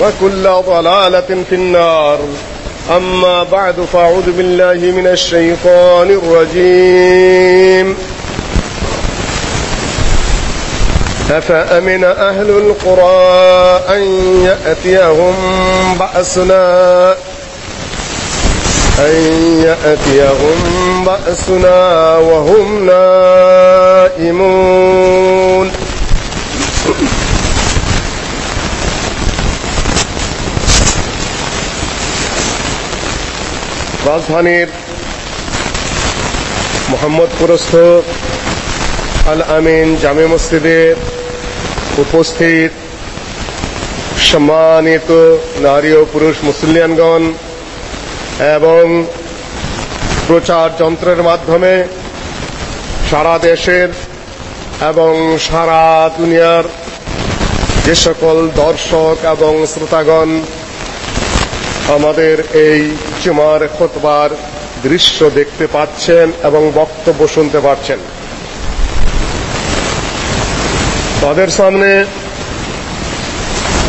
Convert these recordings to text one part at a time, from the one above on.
وكل ضلالة في النار. أما بعد فأعوذ بالله من الشيطان الرجيم. أفأمن أهل القرى أن يأتيهم بأسنا؟ أن يأتيهم بأسنا وهم نائمون. রাজধানীর মোহাম্মদপুরস্থ আল আমিন জামে মসজিদের উপস্থিত সম্মানিত নারী ও পুরুষ মুসলিয়ানগণ এবং প্রচার যন্ত্রের মাধ্যমে সারা দেশের এবং সারা দুনিয়ার যে সকল দর্শক এবং শ্রোতাগণ আমাদের এই জুমার খোতবার দৃশ্য দেখতে পাচ্ছেন এবং বক্তব্য শুনতে পাচ্ছেন। তাদের সামনে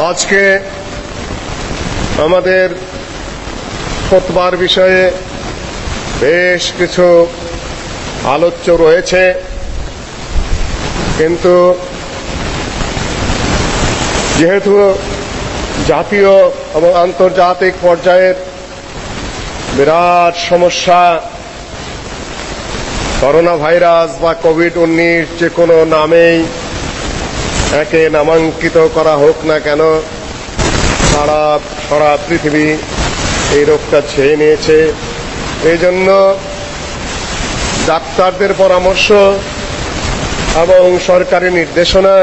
আজকে আমাদের খোতবার বিষয়ে বেশ কিছু আলোচ্য রয়েছে। কিন্তু যেহেতু জাতীয় এবং আন্তর্জাতিক পর্যায়ের বিরাট সমস্যা করোনা ভাইরাস বা কোভিড উনিশ যে কোনো নামেই একে নামাঙ্কিত করা হোক না কেন, সারা সারা পৃথিবী এই রোগটা ছেয়ে নিয়েছে। এই জন্য ডাক্তারদের পরামর্শ এবং সরকারি নির্দেশনা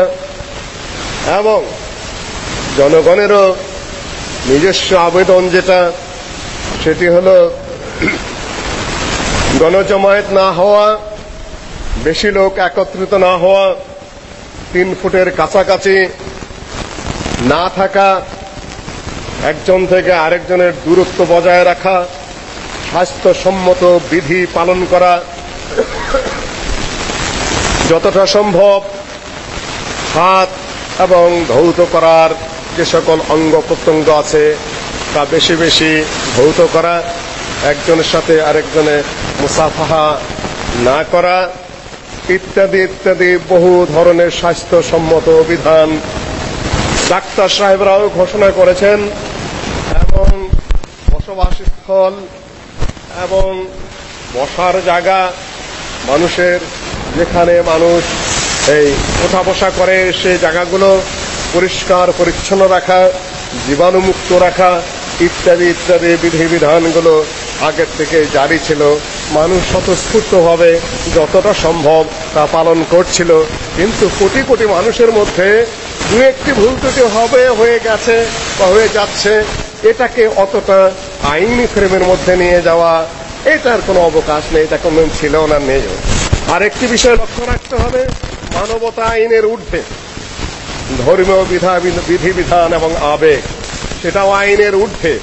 এবং জনগণেরও নিজস্ব আবেদন যেটা, সেটি হল গণজমায়েত না হওয়া, বেশি লোক একত্রিত না হওয়া, তিন ফুটের কাছাকাছি না থাকা, একজন থেকে আরেকজনের দূরত্ব বজায় রাখা, স্বাস্থ্যসম্মত বিধি পালন করা, যতটা সম্ভব হাত এবং ধৌত করার যে সকল অঙ্গ প্রত্যঙ্গ আছে, তা বেশি বেশি ভৌত করা, একজনের সাথে আরেকজনে মুসাফাহা না করা, ইত্যাদি ইত্যাদি বহু ধরনের স্বাস্থ্যসম্মত বিধান ডাক্তার সাহেবরাও ঘোষণা করেছেন, এবং বসবাসস্থল এবং বসার জায়গা, মানুষের যেখানে মানুষ এই ওঠা বসা করে সে জায়গাগুলো পরিষ্কার, পরিচ্ছন্ন রাখা, জীবাণুমুক্ত রাখা, ইত্যাদি ইত্যাদি বিধিবিধানগুলো আগের থেকে জারি ছিল। মানুষ স্বতঃস্ফূর্তভাবে যতটা সম্ভব তা পালন করছিল। কিন্তু কোটি কোটি মানুষের মধ্যে দু একটি ভুল ত্রুটি হবে, হয়ে গেছে বা হয়ে যাচ্ছে, এটাকে অতটা আইনি ফ্রেমের মধ্যে নিয়ে যাওয়া, এটার কোনো অবকাশ নেই, এটা কোনো ছিল না, নেই। আরেকটি বিষয় লক্ষ্য রাখতে হবে, মানবতা আইনের ঊর্ধ্বে। ধর্মীয় বিধা বিধিবিধান এবং আবেগ। সেটাও আইনের ঊর্ধ্বে।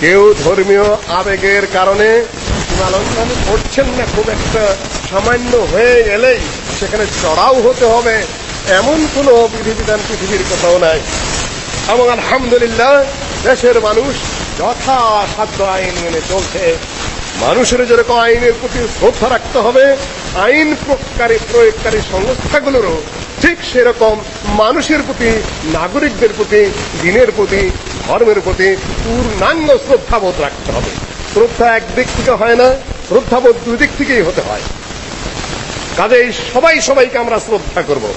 কেউ ধর্মীয় আবেগের কারণে সীমালঙ্ঘন করছেন না, খুব একটা সামান্য হয়ে গেলেই সেখানে চড়াও হতে হবে, এমন কোন বিধিবিধান পৃথিবীর কোথাও নাই। এবং আলহামদুলিল্লাহ, দেশের মানুষ যথাসাধ্য আইন মেনে চলছে। মানুষের যেরকম আইনের প্রতি শ্রদ্ধা রাখতে হবে, আইন প্রয়োগকারী সংস্থাগুলোরও ঠিক সেরকম মানুষের প্রতি, নাগরিকদের প্রতি, দিনের প্রতি, ধর্মের প্রতি পূর্ণাঙ্গ শ্রদ্ধাবোধ রাখতে হবে। শ্রদ্ধা একদিক থেকে হয় না, শ্রদ্ধাবোধ দুই দিক থেকেই হতে হয়। কাজেই সবাই সবাইকে আমরা শ্রদ্ধা করব।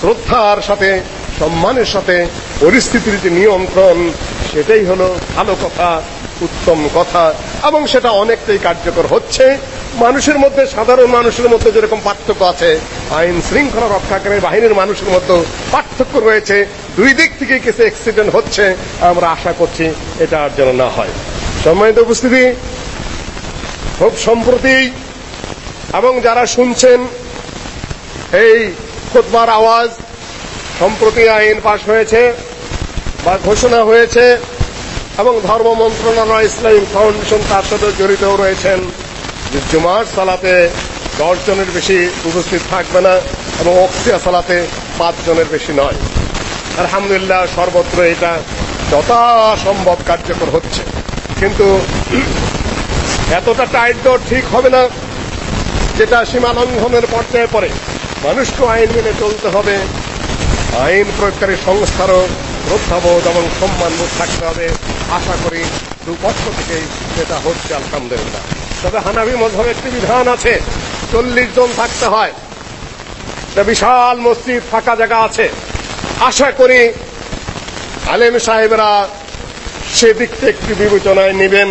শ্রদ্ধার সাথে, সম্মানের সাথে, পরিস্থিতির যে নিয়ন্ত্রণ, সেটাই হলো ভালো কথা। উত্তম কথা। এবং সেটা অনেকটাই কার্যকর হচ্ছে। মানুষের মধ্যে, সাধারণ মানুষের মধ্যে যেরকম পার্থক্য আছে, আইন শৃঙ্খলা রক্ষাকারী বাহিনীর মানুষের মধ্যে পার্থক্য রয়েছে। দুই দিক থেকে কিছু অ্যাক্সিডেন্ট হচ্ছে। আমরা আশা করছি এটা আর যেন না হয়। সম্মানিত উপস্থিতি, খুব সম্প্রতি এবং যারা শুনছেন এই খুতবার আওয়াজ, সম্প্রতি আইন পাশ হয়েছে বা ঘোষণা হয়েছে এবং ধর্ম মন্ত্রণালয় ইসলামিক ফাউন্ডেশন তার সাথে জড়িত রয়েছেন। যে জুমার সালাতে দশ জনের বেশি উপস্থিত থাকবে না এবং অক্সিয়া সালাতে পাঁচ জনের বেশি নয়। আলহামদুলিল্লাহ, সর্বত্র এটা যথাসম্ভব কার্যকর হচ্ছে। কিন্তু এতটা টাইট দেওয়া ঠিক হবে না, যেটা সীমা লঙ্ঘনের পর্যায়ে পড়ে। মানুষকে আইন মেনে চলতে হবে। আইন প্রয়োগকারী সংস্থারও শ্রদ্ধাবোধ এবং সম্মানবোধ থাকতে হবে। আশা করি দুপক্ষ থেকেই সেটা হচ্ছে আলহামদুলিল্লাহ তবে হানাবি মজহব একটি বিধান আছে, চল্লিশ জন থাকতে হয়। বিশাল মসজিদ, ফাঁকা জায়গা আছে। আশা করি আলেম সাহেবরা সেদিকটা একটু বিবেচনায় নেবেন,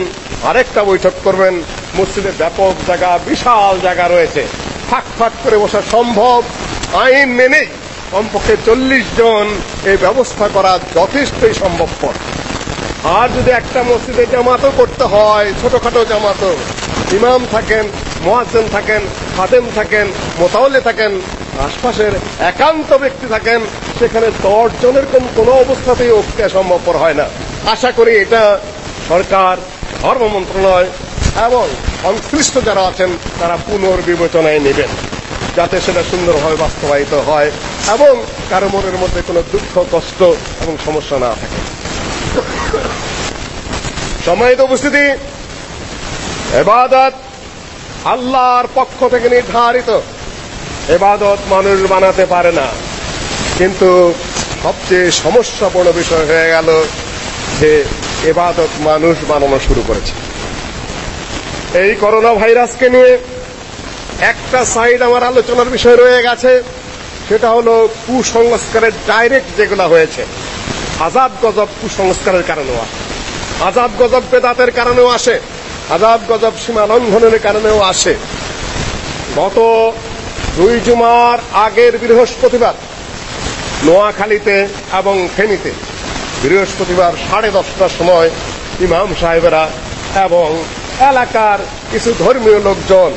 আরেকটা বৈঠক করবেন। মসজিদে ব্যাপক জায়গা, বিশাল জায়গা রয়েছে। ফাঁক ফাঁক করে বসা সম্ভব। আইন মেনেই কমপক্ষে চল্লিশ জন এই ব্যবস্থা করা যথেষ্টই সম্ভবপর। আর যদি একটা মসজিদে জামাতও করতে হয়, ছোটখাটো জামাতও, ইমাম থাকেন, মোয়াজ্জেন থাকেন, খাদেম থাকেন মোতাওলে থাকেন, আশপাশের একান্ত ব্যক্তি থাকেন, সেখানে দশ জনের কোন কোনো অবস্থাতেই ঐক্য সম্ভবপর হয় না। আশা করি এটা সরকার, ধর্ম মন্ত্রণালয় এবং সংশ্লিষ্ট যারা আছেন, তারা পুনর্বিবেচনায় নেবেন। যাতে সেটা সুন্দরভাবে বাস্তবায়িত হয় এবং কারও মনের মধ্যে কোনো দুঃখ, কষ্ট এবং সমস্যা না থাকে। সম্মানিত উপস্থিতি, এবাদত আল্লাহর পক্ষ থেকে নির্ধারিত। এবাদত মানুষ বানাতে পারে না। কিন্তু সবচেয়ে সমস্যাপূর্ণ বিষয় হয়ে গেল যে এবাদত মানুষ বানানো শুরু করেছে। এই করোনা ভাইরাসকে নিয়ে একটা সাইড আমার আলোচনার বিষয় রয়ে গেছে, সেটা হলো কুসংস্কারের ডাইরেক্ট যেগুলো হয়েছে। আজাব গজব কুসংস্কারের কারণেও আসে। আজাব গজব বেদাতের কারণেও আসে। আজাব গজব সীমা লঙ্ঘনের কারণেও আসে। গত দুই জুমার আগের বৃহস্পতিবার, নোয়াখালীতে এবং ফেনীতে বৃহস্পতিবার সাড়ে দশটার সময় ইমাম সাহেবেরা এবং এলাকার কিছু ধর্মীয় লোকজন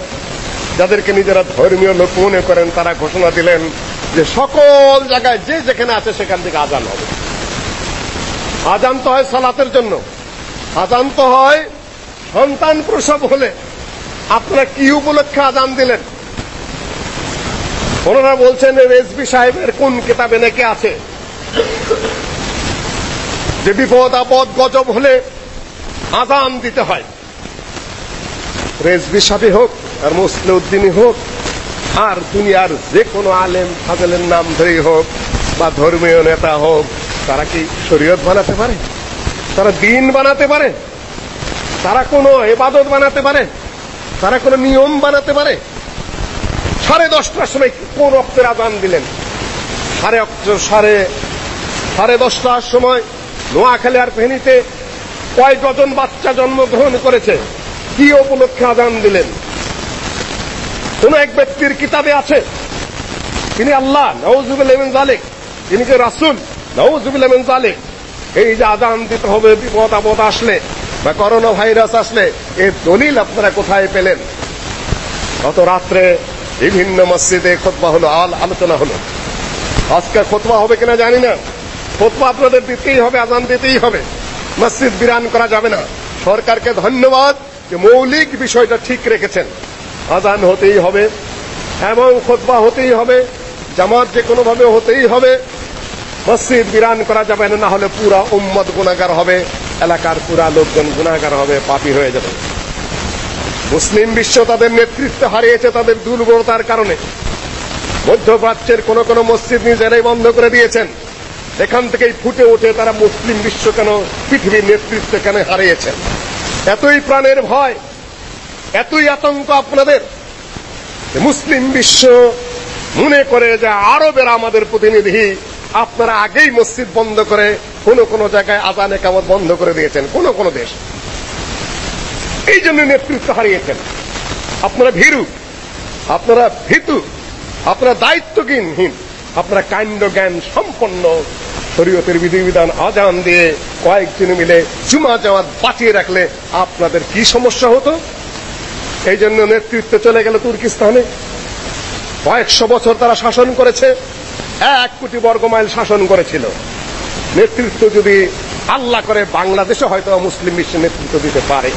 যাদেরকে নিজেরা ধর্মীয় লোক মনে করেন, তারা ঘোষণা দিলেন যে সকল জায়গায় যে যেখানে আছে সেখান থেকে আজান হবে। আজান তো হয় সালাতের জন্য। আজান তো হয় সন্তান প্রসব হলে। আপনারা কি উপলক্ষে আজান দিলেন? ওনারা বলছেন রেজবি সাহেবের কোন কিতাবে নাকি আছে? যে বিপদ আপদ গজব হলে আজান দিতে হয়। রেজবি সাহেব হোক আর মুসলে উদ্দিনী হোক, আর দুনিয়ার যে কোনো আলেম ফাজলের নাম ধরেই হোক বা ধর্মীয় নেতা হোক, তারা কি শরীয়ত বানাতে পারে? তারা দিন বানাতে পারে? তারা কোনো এবাদত বানাতে পারে? তারা কোনো নিয়ম বানাতে পারে? সাড়ে দশটার সময় কোন রক্তের আদান দিলেন? সাড়ে সাড়ে সাড়ে দশটার সময় নোয়াখালী আর ফেনীতে কয় ডজন বাচ্চা জন্মগ্রহণ করেছে? কি উপলক্ষে আদান দিলেন? কোন এক ব্যক্তির কিতাবে আছে, তিনি আল্লাহ নওজুবুল এমিন জালেক তিনি যে রাসুল নওজুবুল এমিন জালেক এই যে আদান দিতে হবে, বিপদ আপদ আসলে বা করোনা ভাইরাস আসলে এর দলিল আপনারা কোথায় পেলেন? গত রাত্রে বিভিন্ন মসজিদে খোতবা হলো, আল আলোচনা হলো। আজকে খোতবা হবে কিনা জানি না। খোতবা আপনাদের দিতেই হবে, আজান দিতেই হবে। মসজিদ বিরান করা যাবে না। সরকারকে ধন্যবাদ যে মৌলিক বিষয়টা ঠিক রেখেছেন। আজান হতেই হবে এবং খোতবা হতেই হবে, জামাত যে কোনো ভাবে হতেই হবে। মসজিদ বিরান করা যাবে না না হলে পুরা উম্মত গুণাগার হবে, এলাকার পুরা লোকজন গুণাগার হবে, পাপী হয়ে যাবে। মুসলিম বিশ্ব তাদের নেতৃত্ব হারিয়েছে তাদের দুর্বলতার কারণে। মধ্যপ্রাচ্যের কোন কোন মসজিদ নিজেরাই বন্ধ করে দিয়েছেন। এখান থেকেই ফুটে ওঠে তারা মুসলিম বিশ্ব কেন, পৃথিবীর নেতৃত্ব কেন হারিয়েছেন। এতই প্রাণের ভয় এতই আতঙ্ক আপনাদের মুসলিম বিশ্ব মনে করে যে আরবের আমাদের প্রতিনিধি আপনারা আগেই মসজিদ বন্ধ করে কোন কোন জায়গায় আজান একামত বন্ধ করে দিয়েছেন, কোন কোন দেশ। এই জন্য নেতৃত্ব হারিয়েছেন। আপনারা ভীরু, আপনারা ভীতু, আপনারা দায়িত্বজ্ঞানহীন আপনারা কাণ্ড জ্ঞান সম্পন্ন শরীয়তের বিধিবিধান আজান দিয়ে কয়েকজন মিলে জুমা জামাত বাঁচিয়ে রাখলে আপনাদের কি সমস্যা হতো? এই জন্য নেতৃত্ব চলে গেল তুর্কিস্তানে। কয়েকশো বছর তারা শাসন করেছে, এক কোটি বর্গ মাইল শাসন করেছিল। নেতৃত্ব যদি আল্লাহ করে, বাংলাদেশে হয়তো মুসলিম বিশ্বের নেতৃত্ব দিতে পারে।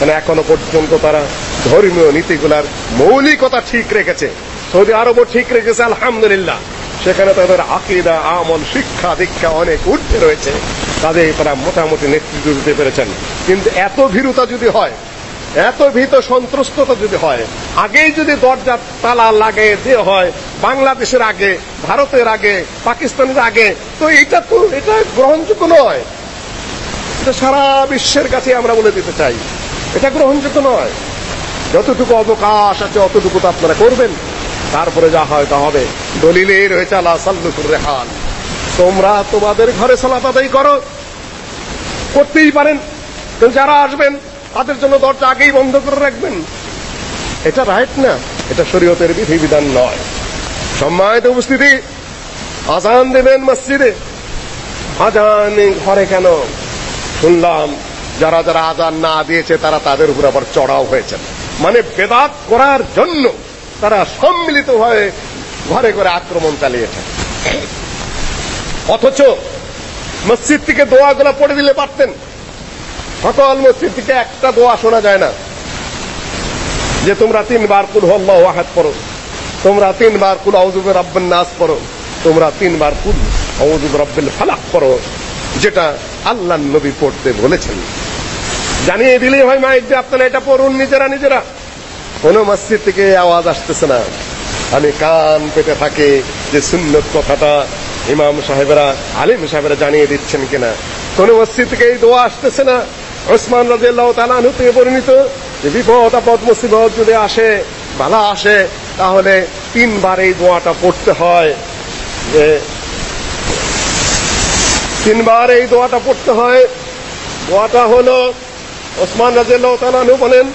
মানে এখনও পর্যন্ত তারা ধর্মীয় নীতিগুলার মৌলিকতা ঠিক রেখেছে। সৌদি আরবও ঠিক রেখেছে, আলহামদুলিল্লাহ। সেখানে তাদের আকিদা, আমল, শিক্ষা, দীক্ষা অনেক ঊর্ধ্বে রয়েছে। তাদের তারা মোটামুটি নেতৃত্ব দিতে পেরেছেন। কিন্তু এত ভীরুতা যদি হয় এত ভীত সন্ত্রস্ততা যদি হয়, আগেই যদি দরজা তালা লাগে দিয়ে হয়, বাংলাদেশের আগে, ভারতের আগে, পাকিস্তানের আগে, তো এটা তো, এটা গ্রহণযোগ্য নয়। এটা সারা বিশ্বের কাছে আমরা বলে দিতে চাই, এটা গ্রহণযোগ্য নয়। যতটুকু অবকাশ আছে, অতটুকু তো আপনারা করবেন। তারপরে যা হয় তা হবে। দলিলে রয়েছে আল্লাহ সাল্লুকুর রেহান। তোমরা তোমাদের ঘরে সালাত আদায় করো। করতেই পারেন। যারা আসবেন তাদের জন্য দরজা আগেই বন্ধ করে রাখবেন। এটা রাইট না, এটা শরীয়তের বিধিবিধান নয়। সম্মানিত উপস্থিতি, আজান দেবেন মসজিদে। আজান ঘরে কেন? শুনলাম, যারা যারা আজান না দিয়েছে, তারা তাদের উপর আবার চড়াও হয়েছেন মানে বেদাত করার জন্য তারা সম্মিলিত হয়ে ঘরে ঘরে আক্রমণ চালিয়েছে। অথচ মসজিদ থেকে দোয়াগুলো পড়ে দিলে পারতেন। সকল মসজিদ থেকে একটা দোয়া শোনা যায় না। যে তোমরা তিনবার কুল হল্লাহ ওয়াহাদ পড়ো। তোমরা তিনবার কুল আউযুবে রাব্বিন নাস পড়ো। তোমরা তিনবার কুল আউযুবে রাব্বিল ফালাক পড়ো, যেটা আল্লাহ নবী পড়তে বলেছেন। জানিয়ে দিলেই হয় মাইক যে আপনারা এটা পড়ুন নিজেরা নিজেরা। কোন মসজিদ থেকে আওয়াজ আসতেছে না। আমি কান পেতে থাকি যে সুন্নত কথাটা ইমাম সাহেবেরা, আলিম সাহেবেরা জানিয়ে দিচ্ছেন কিনা। কোন মসজিদ থেকে এই দোয়া আসতেছে না। ওসমান রাজিয়াল্লাহ তালানহু থেকে পরিণত যে বিপদ, আপদ, মুসিবত যদি আসে, বালা আসে, তাহলে তিনবার এই দোয়াটা পড়তে হয়। যে তিনবার এই দোয়াটা পড়তে হয়। দোয়াটা হলো, ওসমান রাজিয়াল্লাহ তালানহু বলেন,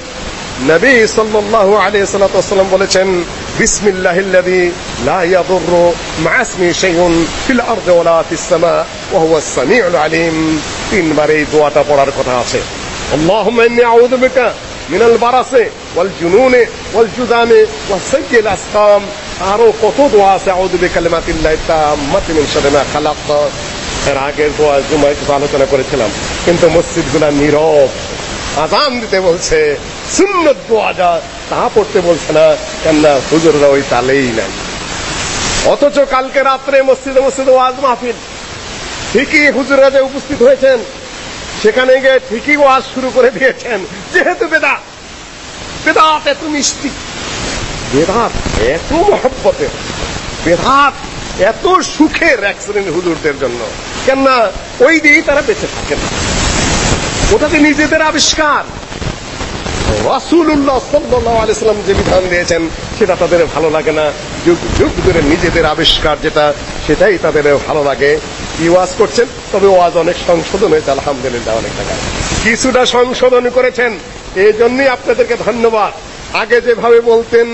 নবী সাল্লাল্লাহু আলাইহি সাল্লাম বলেছেন বিসমিল্লাহিল্লাযী লা ইয়াদুররু মা ইসমি শাইউন ফিল আরদি ওয়ালা ফিস সামা ওয়া হুয়াস সামিউল আলিম তিনবার এই দোয়াটা পড়ার কথা আছে আল্লাহুম্মা ইন্নী আউযু বিকা من البرص والجنون والجذام وسيء الاسقام আরো কত দোয়া আছে আউযু বিকালিমাতিল্লাহি তাম্মাতি মিন শাররি মা খালাক এর আগের দোয়া জুমায় কিছু আলোচনা করেছিলাম কিন্তু মসজিদগুলা নীরব আজান দিতে বলছে সুন্নত দোয়া যা তা পড়তে বলছে না, কেননা হুজুররা ওই তালেই নাই। অথচ কালকে রাত্রে মসজিদে মসজিদে ওয়াজ মাহফিল। ঠিকই হুজুররা যে উপস্থিত হয়েছেন, সেখানে গিয়ে ঠিকই ওয়াজ শুরু করে দিয়েছেন। যেহেতু বেদাত বেদাত এত মিষ্টি, বেদাত এত মহব্বতের বেদাত এত সুখের এক শ্রেণির হুজুরদের জন্য। কেননা ওই দিয়েই তারা বেঁচে থাকেন। ওটাতে নিজেদের আবিষ্কার রাসূলুল্লাহ সাল্লাল্লাহু আলাইহি সাল্লাম যে বিধান দিয়েছেন, সেটা তাদের ভালো লাগে না। যুগ যুগ ধরে নিজেদের আবিষ্কার যেটা, সেটাই তাদের ভালো লাগে। ইওয়াজ করছেন? তবে ওয়াজ অনেক সংশোধন হয়েছে, আলহামদুলিল্লাহ অনেক জায়গায় কিছুটা সংশোধন করেছেন এই জন্যই আপনাদেরকে ধন্যবাদ। আগে যেভাবে বলতেন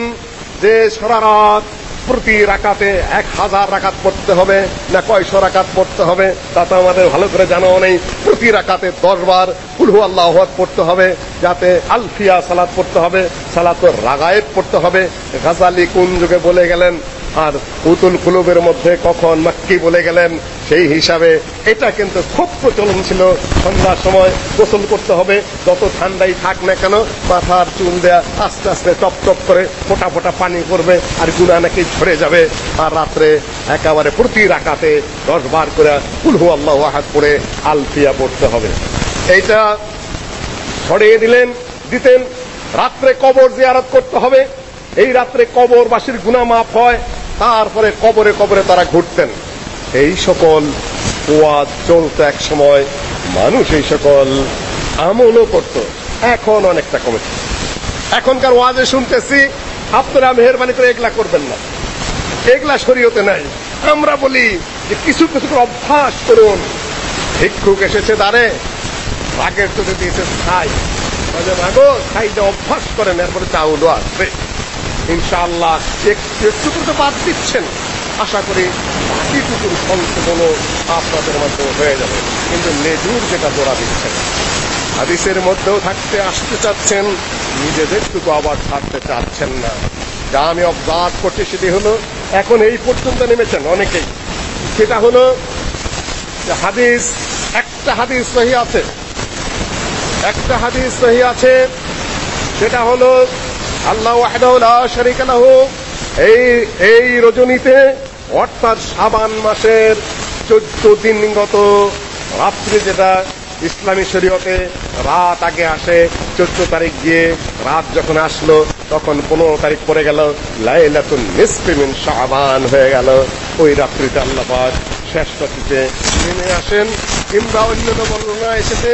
যে সারা রাত প্রতি রাকাতে এক হাজার রাকাত পড়তে হবে, না কয়শো রাকাত পড়তে হবে, তা তো আমাদের ভালো করে জানাও নেই। প্রতি রাকাতে দশ বার কুলহু আল্লাহ পড়তে হবে, যাতে আলফিয়া সালাত পড়তে হবে সালাত রাগায়েব পড়তে হবে। গাজালি কোন যুগে বলে গেলেন আর উতুল কুলুবের মধ্যে কখন মাক্কি বলে গেলেন, সেই হিসাবে এটা কিন্তু খুব প্রচলন ছিল। সন্ধ্যার সময় গোসল করতে হবে, যত ঠান্ডাই থাক না কেন মাথার চুল দেয়া আস্তে আস্তে টপ টপ করে ফোটা ফোটা পানি করবে আর গুণা নাকি ঝরে যাবে। আর রাত্রে একেবারে প্রতি রাকাতে দশ বার করে কুলহু আল্লাহ আহাদ করে আলফিয়া পড়তে হবে। এইটা ছড়িয়ে দিলেন, দিতেন, রাত্রে কবর জিয়ারত করতে হবে। এই রাত্রে কবরবাসীর গুণা মাফ হয় তারপরে কবরে কবরে তারা ঘুরতেন। এই সকল ওয়াজ চলত এক সময়। মানুষ এই সকল আমলও করত। এখন অনেকটা কমেছে। এখনকার ওয়াজে শুনতেছি, আপনারা মেহরবানি করে এগুলা করবেন না। এগুলা শরীয়তে নাই। আমরা বলি যে কিছু কিছু করে অভ্যাস করুন। ভিক্ষুক এসেছে দাঁড়ে রাগের চোখে দিয়েছে ছাই মাগো ছাইটা অভ্যাস করেন, এরপরে চাউলও আসবে। ইনশাআল্লাহ একটু তো বাদ দিচ্ছেন। আশা করি বাকিটুকুর সংশোধনও আপনাদের মাধ্যমে হয়ে যাবে। কিন্তু লেজুর যেটা জোড়া দিচ্ছেন, হাদিসের মধ্যেও থাকতে আসতে চাচ্ছেন, নিজেদেরটুকু আবার ছাড়তে চাচ্ছেন না। যা আমি অবজার্ভ করছি সেটি হলো, এখন এই পর্যন্ত নেমেছেন অনেকেই। সেটা হলো হাদিস, একটা হাদিস সহি আছে। একটা হাদিস সহি আছে, সেটা হলো আল্লাহ ওয়াহদাহু লা শারীকা লাহু। এই এই রজনীতে অর্থাৎ শাবান মাসের চোদ্দ দিনগত রাত্রি যেটা ইসলামী শরীয়তে রাত আগে আসে, চোদ্দ তারিখ গিয়ে রাত যখন আসলো, তখন পনেরো তারিখ পরে গেল, লাইলাতুন নিসফি মিন শাবান হয়ে গেল। ওই রাত্রিতে আল্লাহ পাক শেষ রাত্রিতে নেমে আসেন। কিংবা অন্যান্য বর্ণনা এসেছে,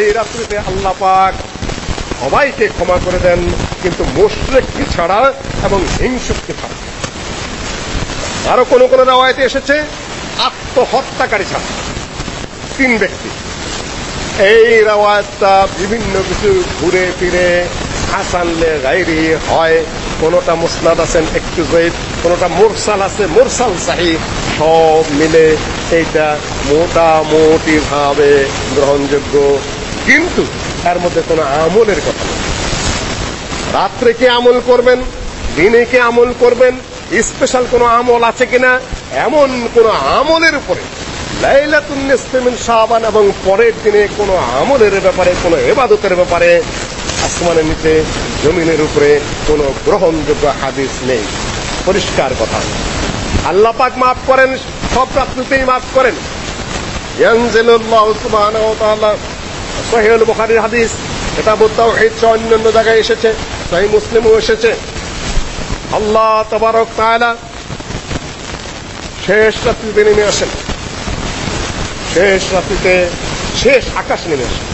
এই রাত্রিতে আল্লাহ পাক সবাইকে ক্ষমা করে দেন, কিন্তু মোশরেককে ছাড়া এবং হিংসুককে ছাড়া। আরও কোন কোন রাওয়ায়তে এসেছে, আত্মহত্যাকারী ছাড়া। তিন ব্যক্তি। এই রাওয়ায়তটা বিভিন্ন কিছু ঘুরে ফিরে হাসানলে গাইরি হয়। কোনটা মুসনাদ আছেন একটু জয়ীফ, কোনটা মুরসাল আছে মুরসাল সাহিব সব মিলে এইটা মোটামুটি ভাবে গ্রহণযোগ্য। কিন্তু এর মধ্যে কোনো আমলের কথা নেই। রাত্রে কি আমল করবেন? দিনে কি আমল করবেন? স্পেশাল কোনো আমল আছে কিনা? এমন কোন আমলের উপরে লাইলাতুন নিসফি শাবান এবং পরের দিনে কোনো আমলের ব্যাপারে, কোনো ইবাদতের ব্যাপারে আসমানের নিচে, জমিনের উপরে কোনো গ্রহণযোগ্য হাদিস নেই। পরিষ্কার কথা। আল্লাহ পাক মাফ করেন, সব রাত্রিতেই মাফ করেন। ইয়ানজিলুল্লাহু সুবহানাহু ওয়া তাআলা সহিহুল বুখারীর হাদিস এটা তাওহীদ সহ অন্যান্য জায়গায় এসেছে, সহিহ মুসলিমও এসেছে। আল্লাহ তাবারক তাআলা শেষ রাত্রিতে নেমে আসেন। শেষ রাত্রিতে শেষ আকাশ নেমে আসেন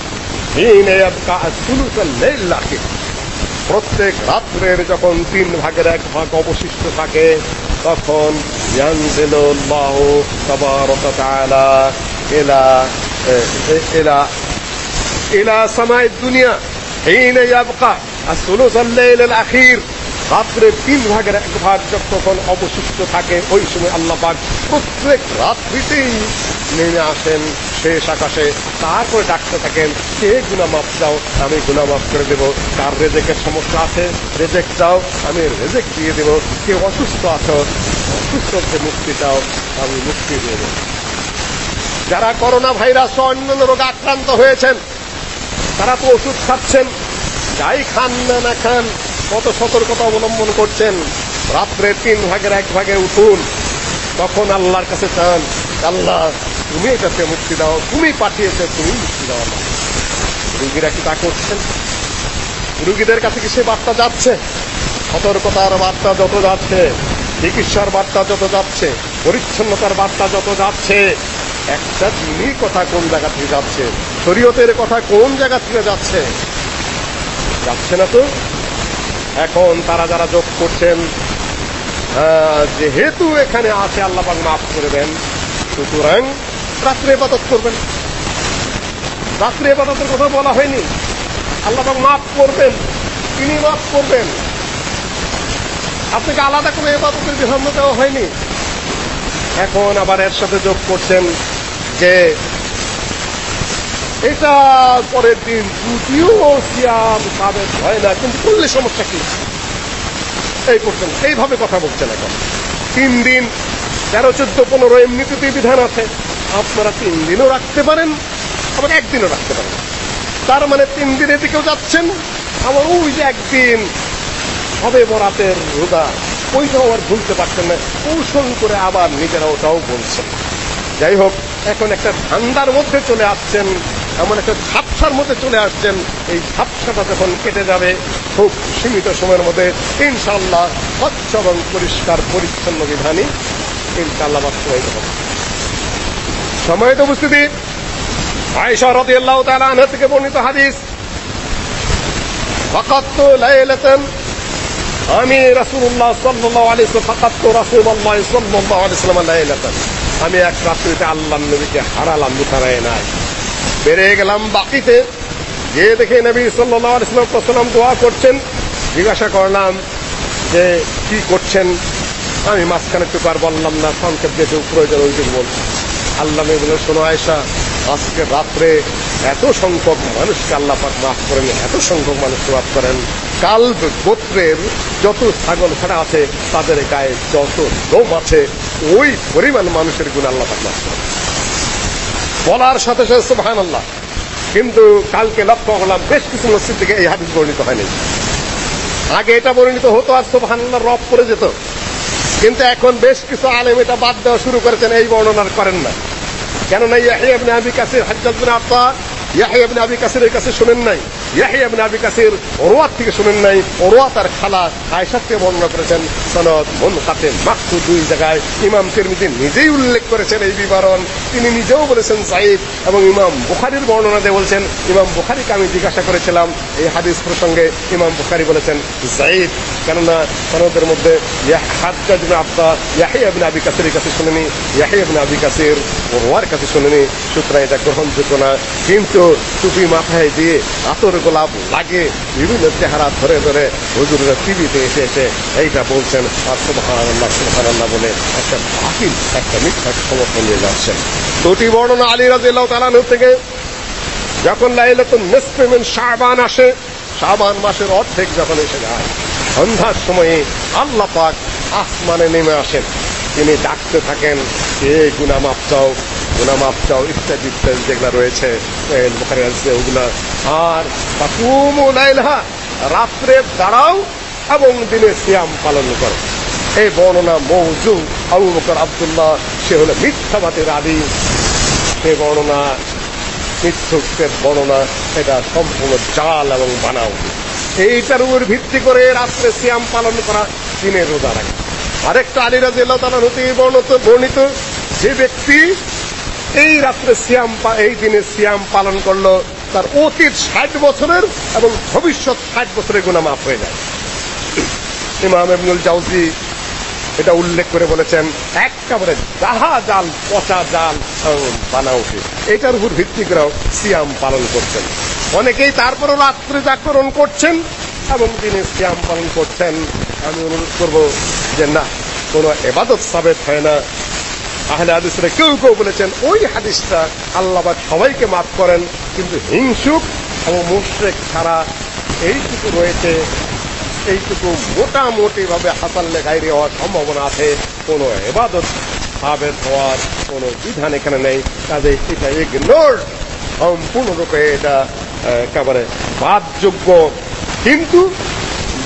প্রত্যেক রাত্রের যখন তিন ভাগের এক ভাগ অবশিষ্ট থাকে, তখন ইয়ানজিলুল্লাহ তাবারক তাআলা ইলা ইলা সামাই দুনিয়া, হিনে ইয়াবকা আসুলুসাল লাইল আল আখির রাত্রের তিন ভাগের এক ভাগ যখন অবশিষ্ট থাকে, ওই সময় আল্লাহ পাক প্রত্যেক রাত্রিতেই নেমে আসেন শেষ আকাশে। তারপরে ডাকতে থাকেন, কে গুণা মাপ চাও? আমি গুণা মাফ করে দেব। কার রেজেকের সমস্যা আছে? রেজেক চাও? আমি রেজেক দিয়ে দেব। কে অসুস্থ আছো? অসুস্থকে মুক্তি চাও আমি মুক্তি দিয়ে দেব। যারা করোনা ভাইরাস অন্যান্য রোগে আক্রান্ত হয়েছেন তারা তো ওষুধ খাচ্ছেন। যাই খান না না খান, কত সতর্কতা অবলম্বন করছেন। রাত্রে তিন ভাগের এক ভাগে উঠুন। তখন আল্লাহর কাছে চান, আল্লাহ, তুমি এটাতে মুক্তি দাও, তুমি পাঠিয়েছে, তুমি মুক্তি দাও আল্লাহ রুগীরা কি তা করছেন? রুগীদের কাছে কি সে বার্তা যাচ্ছে? সতর্কতার বার্তা যত যাচ্ছে, চিকিৎসার বার্তা যত যাচ্ছে, পরিচ্ছন্নতার বার্তা যত যাচ্ছে, একটা দিনই কথা কোন জায়গা থেকে যাচ্ছে? শরীয়তের কথা কোন জায়গা থেকে যাচ্ছে? যাচ্ছে না তো? এখন তারা যারা যোগ করছেন যেহেতু এখানে আছে, আল্লাহ পাক মাফ করে দেন। সুতরাং রাত্রে ইবাদত করবেন। রাত্রে ইবাদতের কথা বলা হয়নি। আল্লাহ পাক মাফ করবেন। তিনি মাফ করবেন। আপনাকে আলাদা কোনো ইবাদতের বিধান দেওয়া হয়নি। এখন আবার এর সাথে যোগ করছেন যে এটা পরের দিন যদিও সিয়াম সাবেক হয় না, কিন্তু করলে সমস্যা কি? এই পর্যন্ত। এইভাবে কথা বলছেন এখন। তিন দিন, তেরো, চোদ্দ, পনেরো এমনিতেই বিধান আছে। আপনারা তিন দিনও রাখতে পারেন, আবার একদিনও রাখতে পারেন। তার মানে তিন দিনের দিকেও যাচ্ছেন, আবার ওই যে একদিন হবে বরাতের রোদা ওইটাও আর ভুলতে পারছেন না, কৌশল করে আবার নিজেরা ওটাও বলছেন। যাই হোক, এখন একটা ঠান্ডার মধ্যে চলে আসছেন এমন একটা ঝাপসার মধ্যে চলে আসছেন। এই ঝাপসাটা যখন কেটে যাবে, খুব সীমিত সময়ের মধ্যে ইনশাল্লাহ স্বচ্ছ এবং পরিষ্কার পরিচ্ছন্ন বিধানই ইনশাল্লাহ বাস্তবায়িত হবে। সময় তো উপস্থিতি। আয়েশা রাদিয়াল্লাহু তাআলা আনহা থেকে বর্ণিত হাদিস ফাকাত লাইলাতান। আমি রাসূলুল্লাহ সাল্লাল্লাহু আলাইহি ওয়াসাল্লাম ফাকাত রাসূলুল্লাহ সাল্লাল্লাহু আলাইহি ওয়াসাল্লাম আমি এক রাত্রিতে আল্লাহর নবীকে হারালাম, বিছানায় নাই। বেড়ে গেলাম বাকিতে। গিয়ে দেখে নবী ওয়াসাল্লাম দোয়া করছেন। জিজ্ঞাসা করলাম যে, কি করছেন? আমি মাঝখানে একটু আর বললাম, না, সংক্ষেপ যেটুকু প্রয়োজন ওইটুকু বলছি আল্লাহ বলে শোনো আয়সা আজকে রাত্রে এত সংখ্যক মানুষকে আল্লাহ পাক মাফ করেন, এত সংখ্যক মানুষকে মাফ করেন। কাল গোত্রের যত ছাগল ছাড়া আছে, তাদের গায়ে যত লোম আছে, ওই পরিমাণ মানুষের গুণ আল্লাহ পাক মাফ করেন। বলার সাথে সাথে সুবহান আল্লাহ কিন্তু কালকে লক্ষ্য করলাম, বেশ কিছু মসজিদ থেকে এই হাদিস বর্ণিত হয়নি। আগে এটা বর্ণিত হতো আর সুবহান আল্লাহ রব করে যেত। কিন্তু এখন বেশ কিছু আলেম এটা বাদ দেওয়া শুরু করেছেন, এই বর্ণনা করেন না। কেননা ইয়াহিয়া ইবনে আবি কাসির, হাজ্জাজ বিন আত্তা ইয়াহিয়া ইবনে আবি কাসিরের কাছে শুনেন নাই। ইয়াহিয়া ইবনে আবি কাসির ওরওয়াত থেকে শুনেন নাই। ওরওয়া তার খালা আয়েশা থেকে বর্ণনা করেছেন সনদ মুনকাতে মাকতু দুই জায়গায়। ইমাম তিরমিজি নিজেই উল্লেখ করেছেন এই বিবরণ। তিনি নিজেও বলেছেন সাইদ এবং ইমাম বুখারীর বর্ণনাতে বলছেন, ইমাম বুখারীকে আমি জিজ্ঞাসা করেছিলাম এই হাদিস প্রসঙ্গে। ইমাম বুখারী বলেছেন জাইদ কেননা সনদের মধ্যে হাজ্জাজ বিন আত্তা ইয়াহিয়া ইবনে আবি কাসিরের কাছে শুনেনি, ইয়াহিয়া ইবনে আবি কাসির ওরওয়ার কাছে শুনেনি। সুতরাং এটা গ্রহণযোগ্য না। কিন্তু টুপি মাথায় দিয়ে আতর গোলাপ লাগে। বিভিন্ন চেহারা ধরে ধরে হুজুররা টিভিতে এসে এসে এইটা বলছেন, আর সুবহান আল্লাহ সুবহান বলে একটা বাতিল, একটা মিথ্যা সমর্থন নিয়ে যাচ্ছেন। দুটি বর্ণনা আলী রাদিয়াল্লাহু থেকে। যখন লাইলাতুন নিসফে মিন শাবান আসে, শাবান মাসের অর্ধেক যখন এসে যায়, সন্ধ্যার সময়ে আল্লাহ পাক আসমানে নেমে আসেন। তিনি ডাকতে থাকেন কে গুনা মাপ চাও গুনা মাপ চাও ইত্যাদি ইত্যাদি যেগুলো রয়েছে ওগুলা। আর লাইলহা, রাত্রে দাঁড়াও এবং দিনে সিয়াম পালন করো। এই বর্ণনা মৌজু আবু বকর আবদুল্লাহ, সে হলো মিথ্যাবাদের আদি সে বর্ণনা মিথ্যুকের বর্ণনা, এটা সম্পূর্ণ জাল এবং বানাও। এইটার উপর ভিত্তি করে রাত্রে সিয়াম পালন করা দিনের রোজা রাখে। আরেকটা আলী রাজি আল্লাহ তালা হতে বর্ণিত যে ব্যক্তি এই রাত্রে সিয়াম এই দিনে সিয়াম পালন করল তার অতীত ষাট বছরের এবং ভবিষ্যৎ ষাট বছরের গুণা মাফ হয়ে যায়। ইমাম ইবনুল জাউজি এটা উল্লেখ করে বলেছেন, একেবারে যাহা জাল পচা জাল বানাওকে এটার উপর ভিত্তি করেও সিয়াম পালন করছেন। অনেকেই তারপরও রাত্রে জাগরণ করছেন এবং দিনে সিয়াম পালন করছেন। আমি অনুরোধ করব যে না, কোন এবাদত সাবেত হয় না। আহলে হাদিসরা কেউ কেউ বলেছেন, ওই হাদিসটা আল্লাহ সবাইকে মাফ করেন, কিন্তু হিংসুক এবং মুশরেক ছাড়া এইটুকু রয়েছে, এইটুকু মোটামুটি ভাবে হাসাল্লে গাইরে হওয়ার সম্ভাবনা আছে, কোনো এবাদত সাবেত হওয়ার কোনো বিধান এখানে নেই কাজে এটা ইগনোর সম্পূর্ণরূপে এটা একেবারে বাদযোগ্য। কিন্তু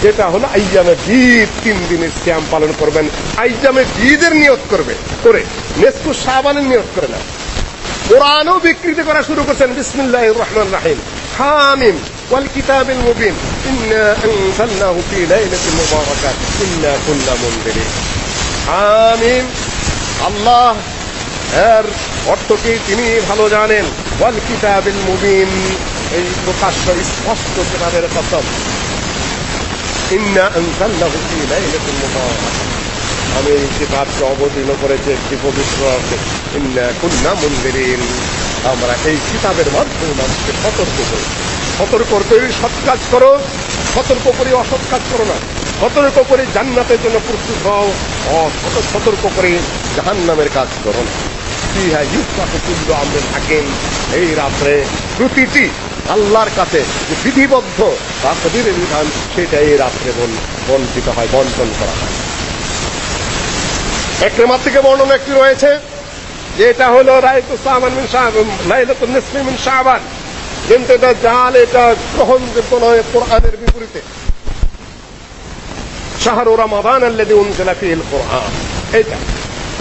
যেটা হলো আইজামে বিদ তিন দিনের শ্যাম পালন করবেন। আইজামে বিদের নিয়ত করবে, করে। নেসকু সাবানের নিয়ত করে না। কোরআনও বিকৃতি করা শুরু করেছেন। বিসমিল্লাহ রহমান রাহিম। হামিম। ওয়াল কিতাবিল মুবিন। ইন্না আনসালনাহু ফি লাইলাতিল মুবারাকাহ ইন্না কুল্লা মুনদিরিন হামিম। আল্লাহ এর অর্থটি তিনি ভালো জানেন। ওয়াল কিতাবিল মুবিন। এই প্রকাশ্য স্পষ্ট কিতাবের কথা ইন্না আনজালনাহু ফি লাইলাতিল মুবারাকাহ আমি এই কিতাবকে অবতীর্ণ করেছি একটি পবিত্র ইন্না কুন্না আমরা এই কিতাবের মাধ্যমে মানুষকে সতর্ক করি। সতর্ক করে সৎ কাজ করো, সতর্ক করে অসৎ কাজ করো না। সতর্ক করে জান্নাতের জন্য প্রস্তুত হও সতর্ক করে জাহান্নামের কাজ করো না। ইউফাকু কুল্লু আমরিন হাকিম। এই রাত্রে প্রতিটি আল্লাহর কাছে বিধিবদ্ধ তাকদীরের বিধান সেটা এই রাত্রে বঞ্চিত হয়, বন্টন করা হয়। একরেমার থেকে বর্ণনা একটি রয়েছে, যে এটা হলো রায়তু সামান মিন শাবান লাইলাতুন নিসফি মিন শাবান। কিন্তু এটা জাল, এটা গ্রহণযোগ্য নয় কোরআনের বিপরীতে। শাহরু রমাদান আল্লাযী উনজিলা ফীহিল কোরআন। এটা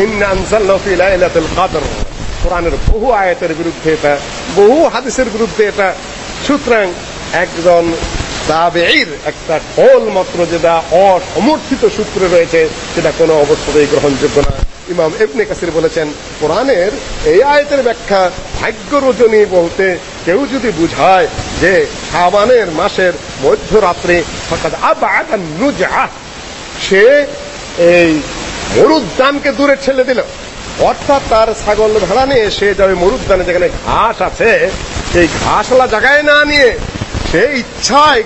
ইন্না আনজালনাহু ফী লাইলাতুল কোরআনের বহু আয়াতের বিরুদ্ধে এটা, বহু হাদিসের বিরুদ্ধে এটা। সুতরাং একজন তাবেঈর, একটা ঢোল মাত্র যেটা অসমর্থিত সূত্রে রয়েছে, সেটা কোনো অবস্থাতেই গ্রহণযোগ্য না। ইমাম ইবনে কাসির বলেছেন, কোরআনের এই আয়াতের ব্যাখ্যা ভাগ্য রজনী বলতে কেউ যদি বুঝায় যে শাবানের মাসের মধ্যরাত্রে সে এই মরুদ্যানকে দূরে ঠেলে দিল। অর্থাৎ তার ছাগল ভেড়া নিয়ে সে যাবে মরুদ্যানে, যেখানে ঘাস আছে, সেই ঘাসওয়ালা জায়গায় না নিয়ে সে ইচ্ছায়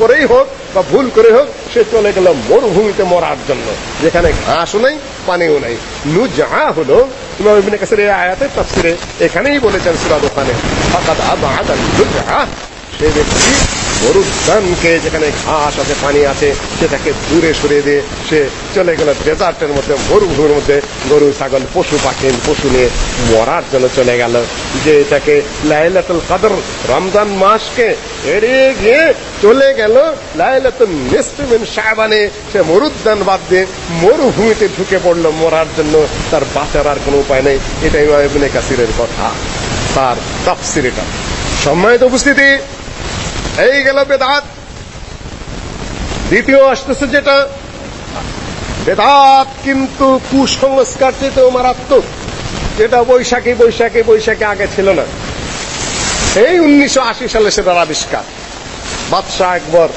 করেই হোক বা ভুল করে হোক, সে চলে গেল মরুভূমিতে মরার জন্য, যেখানে ঘাসও নেই, পানিও নেই। নু যা হলো, ইমাম ইবনে কাসির এই তাফসিরে এখানেই বলেছেন সূরা দোকানে সে ব্যক্তি মরুদ্যানকে যেখানে ঘাস আছে, পানি আছে সেটাকে দূরে সরিয়ে দিয়ে সে চলে গেল ডেজার্টের মধ্যে, মরুভূমির মধ্যে। গরু, ছাগল, পশু, পাখি, পশু নিয়ে মরার জন্য চলে গেল। যে এটাকে লাইলাতুল কদর রমজান মাসকে এড়িয়ে গিয়ে চলে গেল লাইলাতুল নিসফি মিন শাবানে। সে মরুদ্যান বাদ দিয়ে মরুভূমিতে ঢুকে পড়ল মরার জন্য। তার বাঁচার আর কোনো উপায় নেই। এটাই কাসিরের কথা। তার তাফসির এটা। সম্মানিত উপস্থিতি এই গেল বেদাত। দ্বিতীয় আসতেছে যেটা, বেদাত কিন্তু কুসংস্কার চেয়েও মারাত্মক। যেটা বৈশাখী বৈশাখী বৈশাখী আগে ছিল না। এই উনিশশো আশি সালে সেটার আবিষ্কার। বাদশাহ একবার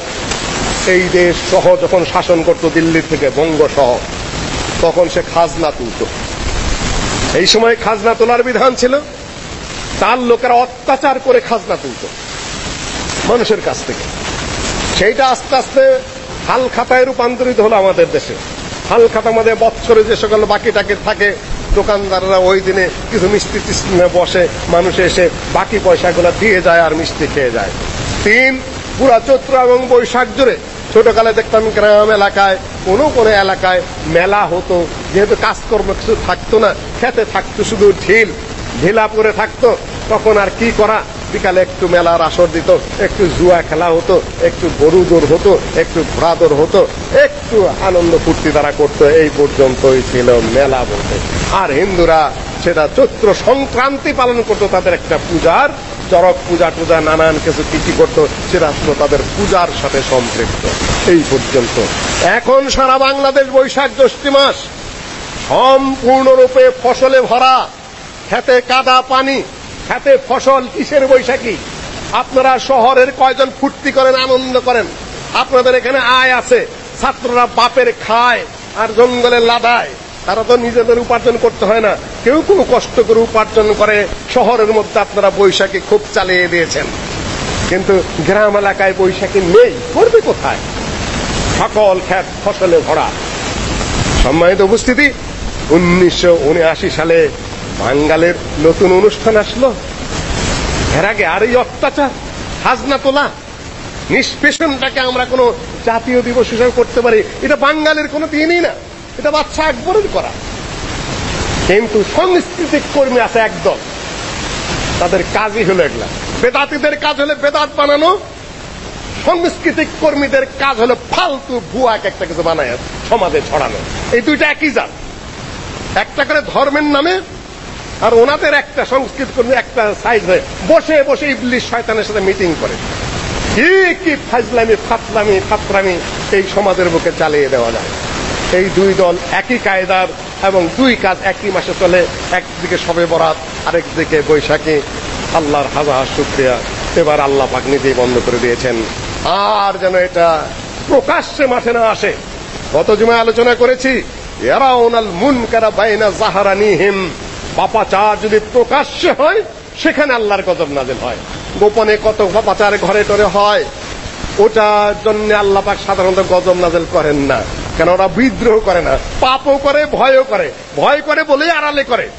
এই দেশ সহ যখন শাসন করত দিল্লি থেকে বঙ্গ সহ তখন সে খাজনা তুলত। এই সময় খাজনা তোলার বিধান ছিল, তার লোকেরা অত্যাচার করে খাজনা তুলত। মানুষের কাছ থেকে। সেইটা আস্তে আস্তে হাল খাতায় রূপান্তরিত হলো আমাদের দেশে। হাল খাতা মধ্যে বৎসরে যে সকল বাকি টাকি থাকে, দোকানদাররা ওই দিনে কিছু মিষ্টি বসে, মানুষ এসে বাকি পয়সাগুলো দিয়ে যায় আর মিষ্টি খেয়ে যায়। তিন, পুরা চৈত্র এবং বৈশাখ জুড়ে ছোটকালে দেখতাম গ্রাম এলাকায়, কোনো কোনো এলাকায় মেলা হতো। যেহেতু কাজকর্ম কিছু থাকতো না, খেতে থাকতো শুধু ঢিল। ঢিলা পরে থাকতো, তখন আর কি করা? বিকালে একটু মেলার আসর দিত, একটু জুয়া খেলা হতো, একটু গরু দৌড় হতো, একটু ঘোড়া দৌড় হতো, একটু আনন্দ ফুর্তি তারা করতো, এই পর্যন্তই ছিল মেলা বলতে। আর হিন্দুরা সেটা চৈত্র সংক্রান্তি পালন করতো, তাদের একটা পূজার চরক পূজা টুজা, নানান কিছু কি কি করতো সেটা ছিল তাদের পূজার সাথে সম্পৃক্ত। এই পর্যন্ত। এখন সারা বাংলাদেশ বৈশাখ জ্যৈষ্ঠ মাস। সম্পূর্ণরূপে ফসলে ভরা, খেতে কাদা পানি খেতে ফসল কিসের বৈশাখী? আপনারা শহরের কয়জন ফুর্তি করেন, আনন্দ করেন? আপনাদের এখানে আয় আছে। ছাত্ররা বাপের খায় আর জঙ্গলে লাদায়। তারা তো নিজেদের উপার্জন করতে হয় না। কেউ কোনো কষ্ট করে উপার্জন করে। শহরের মধ্যে আপনারা বৈশাখী খুব চালিয়ে দিয়েছেন। কিন্তু গ্রাম এলাকায় বৈশাখী নেই। করবে কোথায়? সকল খ্যাত ফসলে ভরা। সম্মানিত উপস্থিতি, উনিশশো উনআশি সালে বাঙ্গালের নতুন অনুষ্ঠান আসলো। এর আগে আর এই অত্যাচার, হাজনা তোলা, নিষ্পেষণটাকে আমরা কোনো জাতীয় দিবস হিসেবে করতে পারি, এটা বাঙ্গালের কোনো দিনই না। এটা বাচ্চা আকবরের করা। কিন্তু সাংস্কৃতিক কর্মী আছে একদল। তাদের কাজই হলো এগুলা বেদাতিদের কাজ হলো বেদাত বানানো। সাংস্কৃতিক কর্মীদের কাজ হলো ফালতু ভুয়া এক একটা কিছু বানায়, সমাজে ছড়ানো। এই দুইটা একই জাত। একটা করে ধর্মের নামে আর ওনাদের একটা সংস্কৃত কর্মী, একটা সাইড হয়ে বসে বসে ইবলিশ শয়তানের সাথে মিটিং করে। কি কি ফাজলামি, ফাতলামি, ফাতরামি এই সমাজের বুকে চালিয়ে দেওয়া যায়। এই দুই দল একই কায়দার এবং দুই কাজ একই মাসে চলে, একদিকে সবে বরাত, আরেকদিকে বৈশাখী। আল্লাহর হাজার শুক্রিয়া। এবার আল্লাহ পাক নিজেই বন্ধ করে দিয়েছেন। আর যেন এটা প্রকাশ্যে মাঠে না আসে। গত জুমায় আলোচনা করেছি, ইয়ারাউনাল মুনকারা বাইনা জাহারানিহিম। পাপাচার যদি প্রকাশ্যে হয়, সেখানে আল্লাহর গজব নাজিল হয়। গোপনে কত পাপাচার ঘরে টরে হয়, ওটার জন্য আল্লাহ পাক সাধারণত গজব নাজিল করেন না। কেন ওরা বিদ্রোহ করে না, পাপও করে, ভয়ও করে। ভয় করে বলেই আড়ালে করে।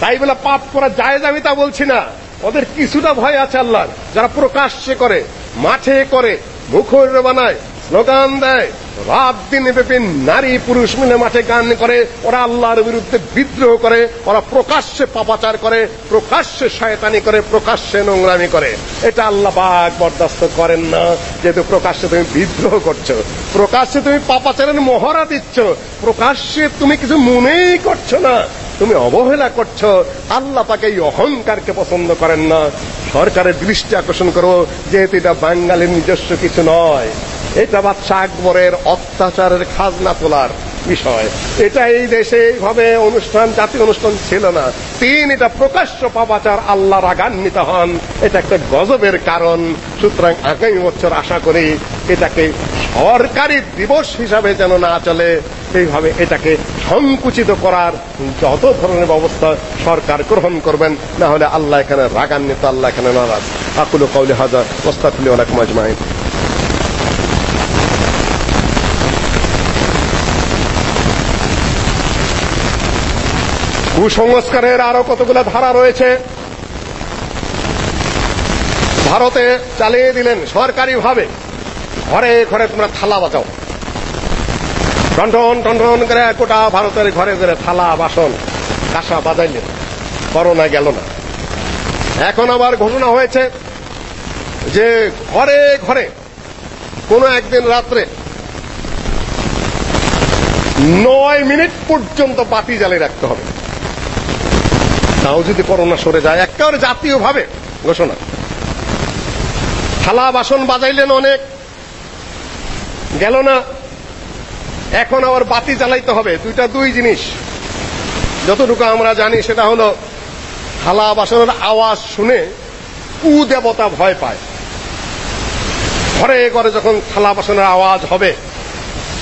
তাই বলে পাপ করা যায় আমি তা বলছি না। ওদের কিছুটা ভয় আছে আল্লাহর, যারা প্রকাশ্যে করে, মাঠে করে, মুখর বানায়। স্লোগান দেয়। রাত দিন ব্যাপী নারী পুরুষ মিলে মাঠে গান করে, ওরা আল্লাহর বিরুদ্ধে বিদ্রোহ করে, ওরা প্রকাশ্যে পাপাচার করে, প্রকাশ্যে শয়তানি করে, প্রকাশ্যে নোংরামি করে। এটা আল্লাহ পাক বরদাস্ত করেন না যেহেতু প্রকাশ্যে তুমি বিদ্রোহ করছ, প্রকাশ্যে তুমি পাপাচারের মহড়া দিচ্ছ, প্রকাশ্যে তুমি কিছু মনেই করছ না, তুমি অবহেলা করছ। আল্লাহ পাকে এই অহংকারকে পছন্দ করেন না। সরকারের দৃষ্টি আকর্ষণ করো, যেহেতু এটা বাঙালির নিজস্ব কিছু নয়। এটা বাদশাহ আকবরের অত্যাচারের খাজনা তোলার বিষয়। এটা এই দেশে এইভাবে অনুষ্ঠান, জাতীয় অনুষ্ঠান ছিল না। তিন এটা প্রকাশ্য পাপাচার আল্লাহ রাগান্বিত হন। এটা একটা গজবের কারণ। সুতরাং আগামী বছর আশা করি এটাকে সরকারি দিবস হিসাবে যেন না চলে, এইভাবে এটাকে সংকুচিত করার যত ধরনের ব্যবস্থা সরকার গ্রহণ করবেন, না হলে আল্লাহ এখানে রাগান্বিত, আল্লাহ এখানে নারাজ। আকুল কৌলি হাজার ওস্তাকুলি কুসংস্কারের আরও কতগুলো ধারা রয়েছে, ভারতে চালিয়ে দিলেন সরকারিভাবে। ঘরে ঘরে তোমরা থালা বাজাও। টন্টন টন্টন করে গোটা ভারতের ঘরে ঘরে থালা, বাসন, কাঁসা বাজাইলেন। করোনা গেল না। এখন আবার ঘোষণা হয়েছে যে ঘরে ঘরে কোনো একদিন রাত্রে নয় মিনিট পর্যন্ত বাতি জ্বালিয়ে রাখতে হবে। তাও যদি করোনা সরে যায়, একেবারে জাতীয়ভাবে ঘোষণা। থালা, বাসন বাজাইলেন অনেক। গেল না। এখন আবার বাতি জ্বালাইতে হবে। দুইটা দুই জিনিস। যতটুকু আমরা জানি, সেটা হলো, থালা, বাসনের আওয়াজ শুনে কু দেবতা ভয় পায়। ঘরে ঘরে যখন থালা, বাসনের আওয়াজ হবে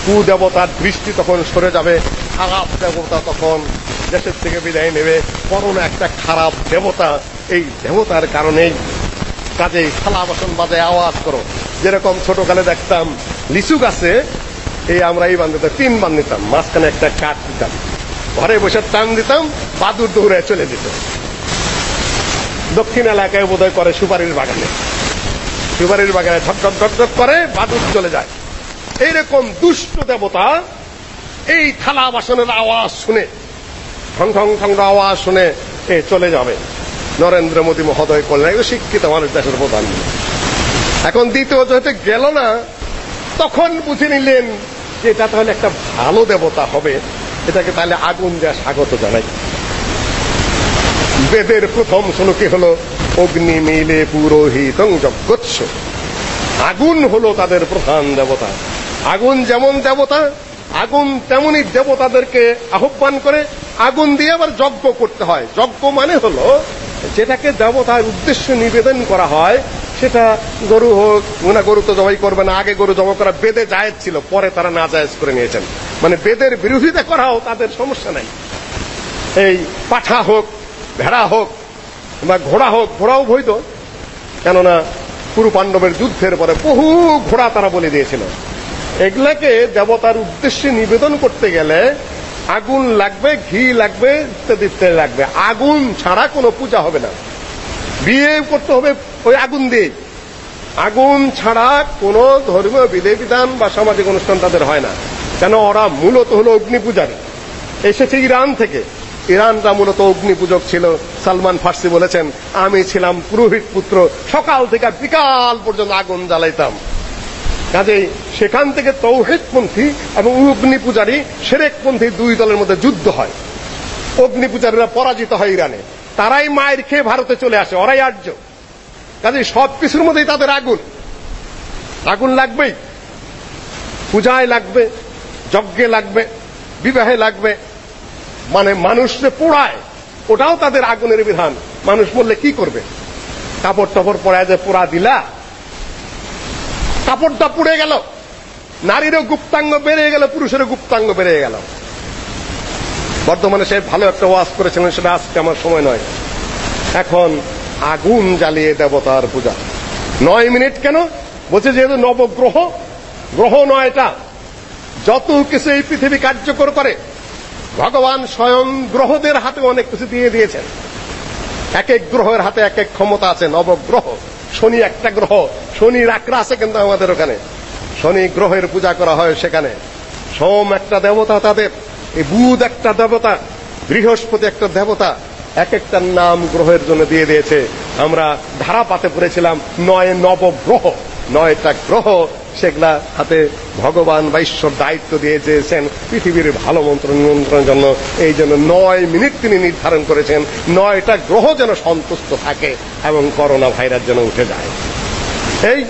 কু দেবতার দৃষ্টি তখন সরে যাবে খারাপ দেবতা তখন দেশের থেকে বিদায় নেবে। করোনা একটা খারাপ দেবতা এই দেবতার কারণেই কাজেই থালা বাসন বাজে আওয়াজ করো। যেরকম ছোটকালে দেখতাম, লিচু গাছে এই আমরা এই বান দিতাম তিন বান দিতাম মাঝখানে একটা কাঠ দিতাম। ঘরে বসে টান দিতাম, বাদুর দৌড়ে চলে যেত। দক্ষিণ এলাকায় বোধহয় করে সুপারির বাগানে। সুপারির বাগানে ঠক ঠক ঠক ঠক করে বাদুর চলে যায়। এইরকম দুষ্ট দেবতা এই থালা বাসনের আওয়াজ শুনে ঠং ঠং ঠং আওয়াজ শুনে এ চলে যাবে। নরেন্দ্র মোদী মহোদয় করলেন একটু শিক্ষিত মানুষ দেশের প্রধান। এখন দ্বিতীয় যেহেতু গেল না, তখন বুঝে নিলেন যে এটা তাহলে একটা ভালো দেবতা হবে। এটাকে তাহলে আগুন দেওয়া স্বাগত জানাই। বেদের প্রথম শ্লোকে হলো, অগ্নি মিলে পুরোহিতং আগুন হলো তাদের প্রধান দেবতা। আগুন যেমন দেবতা আগুন তেমনি দেবতাদেরকে আহ্বান করে, আগুন দিয়ে আবার যজ্ঞ করতে হয়। যজ্ঞ মানে হলো, যেটাকে দেবতার উদ্দেশ্যে নিবেদন করা হয়, সেটা গরু হোক না গরু তো জবাই করবে না, আগে গরু জমা করা বেদে জায়েজ ছিল, পরে তারা না জায়েজ করে নিয়েছেন। মানে বেদের বিরোধিতা করাও তাদের সমস্যা নাই। এই পাঠা হোক, ভেড়া হোক, বা ঘোড়া হোক, ঘোড়াও বৈধ। কেননা পুরু পাণ্ডবের যুদ্ধের পরে বহু ঘোড়া তারা বলে দিয়েছিল। এগুলাকে দেবতার উদ্দেশ্যে নিবেদন করতে গেলে আগুন লাগবে, ঘি লাগবে, ইত্যাদি ইত্যাদি লাগবে। আগুন ছাড়া কোনো পূজা হবে না। বিয়ে করতে হবে ওই আগুন দিয়ে। আগুন ছাড়া কোনো ধর্মীয় বিধি বিধান বা সামাজিক অনুষ্ঠান তাদের হয় না। কেন ওরা মূলত হলো অগ্নি পূজারী। এসেছে ইরান থেকে। ইরানটা মূলত অগ্নি পূজক ছিল। সালমান ফার্সি বলেছেন, আমি ছিলাম পুরোহিত পুত্র। সকাল থেকে বিকাল পর্যন্ত আগুন জ্বালাইতাম। কাজেই সেখান থেকে তৌহিদপন্থী এবং অগ্নি পূজারী সেরেকপন্থী দুই দলের মধ্যে যুদ্ধ হয়। অগ্নি পূজারীরা পরাজিত হয় ইরানে। তারাই মায়ের খেয়ে ভারতে চলে আসে, ওরাই আর্য। কাজেই সব কিছুর মধ্যেই তাদের আগুন। আগুন লাগবেই। পূজায় লাগবে, যজ্ঞে লাগবে, বিবাহে লাগবে। মানে মানুষ যে পোড়ায়, ওটাও তাদের আগুনের বিধান। মানুষ বললে কি করবে? কাপড় টাপড় পরায় যে পোড়া দিলা কাপড়টা পুড়ে গেল। নারীরও গুপ্তাঙ্গ বেড়ে গেল, পুরুষেরও গুপ্তাঙ্গ বেড়ে গেল। বর্তমানে সে ভালো একটা ওয়াজ করেছিলেন, সেটা আজকে আমার সময় নয়। এখন আগুন জ্বালিয়ে দেবতার পূজা। নয় মিনিট কেন? বলছে যেহেতু নবগ্রহ, গ্রহ নয় এটা যত কিছু এই পৃথিবী কার্যকর করে, ভগবান স্বয়ং গ্রহদের হাতে অনেক কিছু দিয়ে দিয়েছেন। এক এক গ্রহের হাতে এক এক ক্ষমতা আছে, নবগ্রহ। শনি একটা গ্রহ। শনি রাকরা আছে কিন্তু আমাদের ওখানে। শনি গ্রহের পূজা করা হয় সেখানে। সোম একটা দেবতা তাদের, এই বুধ একটা দেবতা, বৃহস্পতি একটা দেবতা এক একটা নাম গ্রহের জন্য দিয়ে দিয়েছে। আমরা ধারাপাতে পড়েছিলাম, নয় নবগ্রহ। নয়টা গ্রহ, সেগুলা হাতে ভগবান বা ঈশ্বর দায়িত্ব দিয়ে দিয়েছেন পৃথিবীর ভালো মন্ত্র নিয়ন্ত্রণের জন্য। এই জন্য নয় মিনিট তিনি নির্ধারণ করেছেন নয়টা গ্রহ যেন সন্তুষ্ট থাকে এবং করোনা ভাইরাস যেন উঠে যায়। এই,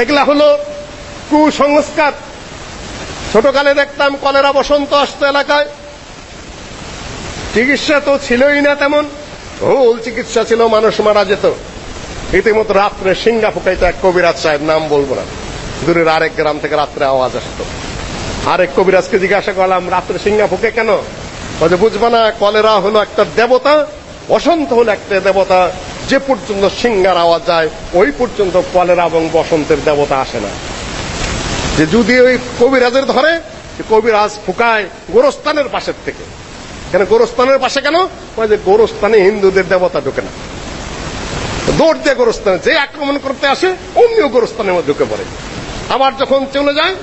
এগুলা হলো কুসংস্কার। ছোটকালে দেখতাম কলেরা বসন্ত আসতো এলাকায়। চিকিৎসা তো ছিলই না তেমন ভুল চিকিৎসা ছিল, মানুষ মারা যেত। ইতিমধ্যে রাত্রে সিঙ্গা ফুকাইতো এক কবিরাজ সাহেব নাম বলব না। দূরের আরেক গ্রাম থেকে রাত্রে আওয়াজ আসতো। আরেক কবিরাজকে জিজ্ঞাসা করলাম, রাত্রে সিঙ্গা ফুকে কেন? বলছে বুঝবে না, কলেরা হলো একটা দেবতা, বসন্ত হলো একটা দেবতা। যে পর্যন্ত সিঙ্গার আওয়াজ যায়, ওই পর্যন্ত কলেরা এবং বসন্তের দেবতা আসে না। যে যদি ওই কবিরাজের ধরে কবিরাজ ফুকায় গোরস্থানের পাশের থেকে। কেন, গোরস্থানের পাশে কেন? যে গোরস্থানে হিন্দুদের দেবতা ঢুকে না। দৌড় দিয়ে গোরস্থানে যে আক্রমণ করতে আসে, অমনিও গোরস্থানের মধ্যে ঢুকে পড়ে। আবার যখন চলে যায়,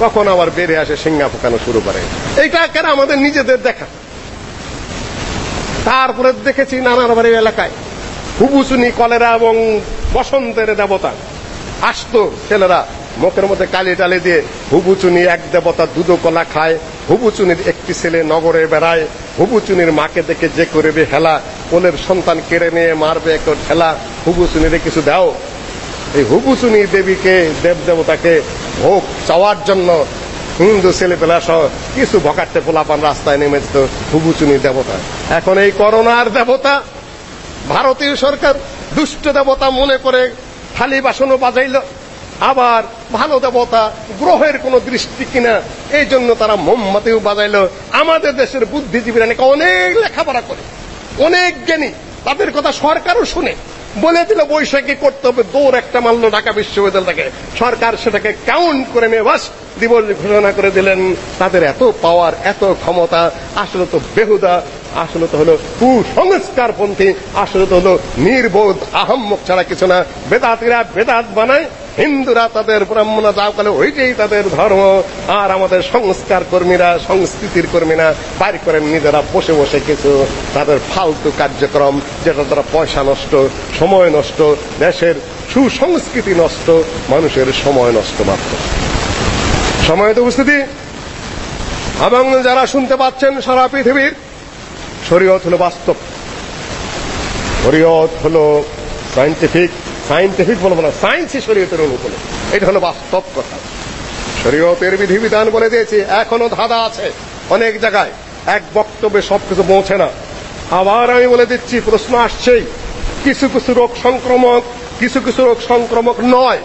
তখন আবার বেড়ে আসে সিঙ্গা ফোকানো শুরু করে। এইটা কেন আমাদের নিজেদের দেখা? তারপরে দেখেছি নানার বাড়ি এলাকায় হুবুচুনি কলেরা এবং বসন্তের দেবতা, আসতো ছেলেরা মুখের মধ্যে কালি টালি দিয়ে হুবুচুনি এক দেবতা দুধ কলা খায়। হুবুচুনির একটি ছেলে নগরে বেড়ায়। হুবুচুনির মাকে দেখে যে করবে হেলা, কোলের সন্তান কেড়ে নিয়ে মারবে এক ঠেলা হুবুচুনিরে কিছু দাও। এই হুবুচুনি দেবীকে, দেব দেবতাকে ভোগ চাওয়ার জন্য হিন্দু ছেলেপেলা সহ কিছু ভকাট্টে পোলাপান রাস্তায় নেমে যেত হুবুচুনি দেবতা। এখন এই করোনার দেবতা ভারতীয় সরকার দুষ্ট দেবতা মনে করে থালি বাসনও বাজাইল। আবার ভালো দেবতা গ্রহের কোন দৃষ্টি কিনা, এই জন্য তারা মোমবাতিও বাজাইলো। আমাদের দেশের বুদ্ধিজীবীরা নাকি অনেক লেখাপড়া করে, অনেক জ্ঞানী। তাদের কথা সরকারও শুনে। বলে দিল, বৈশাখী করতে হবে, দৌড় একটা মারলো ঢাকা বিশ্ববিদ্যালয় থেকে সরকার সেটাকে কাউন্ট করে নিয়ে বাস, দিবস ঘোষণা করে দিলেন। তাদের এত পাওয়ার এত ক্ষমতা, আসলে তো বেহুদা। আসলে তো হলো কুসংস্কারপন্থী, আসলে তো হলো নির্বোধ, আহম্মক ছাড়া কিছু না। বেদাতিরা বেদাত বানায়, হিন্দুরা তাদের ব্রাহ্মণা যাও কালে ওইটাই তাদের ধর্ম। আর আমাদের সংস্কার কর্মীরা সংস্কৃতির কর্মীরা, বাইর করেন নিজেরা বসে বসে কিছু। তাদের ফালতু কার্যক্রম, যেটা তারা পয়সা নষ্ট, সময় নষ্ট, দেশের সুসংস্কৃতি নষ্ট, মানুষের সময় নষ্ট মাত্র। সময়ত উপস্থিতি। এবং যারা শুনতে পাচ্ছেন সারা পৃথিবীর শরীয়ত হলো বাস্তব। শরীয়ত হলো সাইন্টিফিক সাইন্টিফিক বলব না সায়েন্সই শরীয়তের অনুকূলে। এটা হলো বাস্তব কথা। শরীয়তের বিধিবিধান বলে দিয়েছি, এখনও ধাঁধা আছে অনেক জায়গায়। এক বক্তব্যে সবকিছু পৌঁছে না। আবার আমি বলে দিচ্ছি, প্রশ্ন আসছেই। কিছু কিছু রোগ সংক্রমক, কিছু কিছু রোগ সংক্রমক নয়।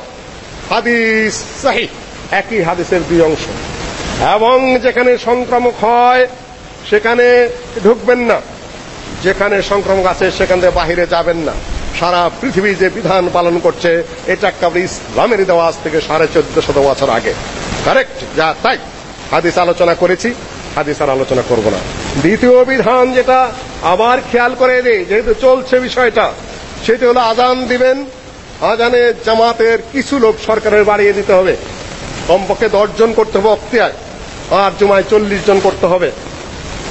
হাদিস সাহি, একই হাদিসের দুই অংশ। এবং যেখানে সংক্রমক হয় সেখানে ঢুকবেন না। যেখানে সংক্রমক আছে, সেখান থেকে বাহিরে যাবেন না। সারা পৃথিবী যে বিধান পালন করছে, এটা একেবারে ইসলামের দেওয়া আজ থেকে সাড়ে চোদ্দ শত বছর আগে। কারেক্ট যা তাই। হাদিস আলোচনা করেছি, হাদিস আর আলোচনা করব না। দ্বিতীয় বিধান যেটা, আবার খেয়াল করে দিই যেহেতু চলছে বিষয়টা, সেটি হলো আজান দিবেন। আজানে জামাতের কিছু লোক সরকারের বাড়িয়ে দিতে হবে। কমপক্ষে দশ জন করতে হবে অক্তিয়ায়, আর জুমায় চল্লিশ জন করতে হবে।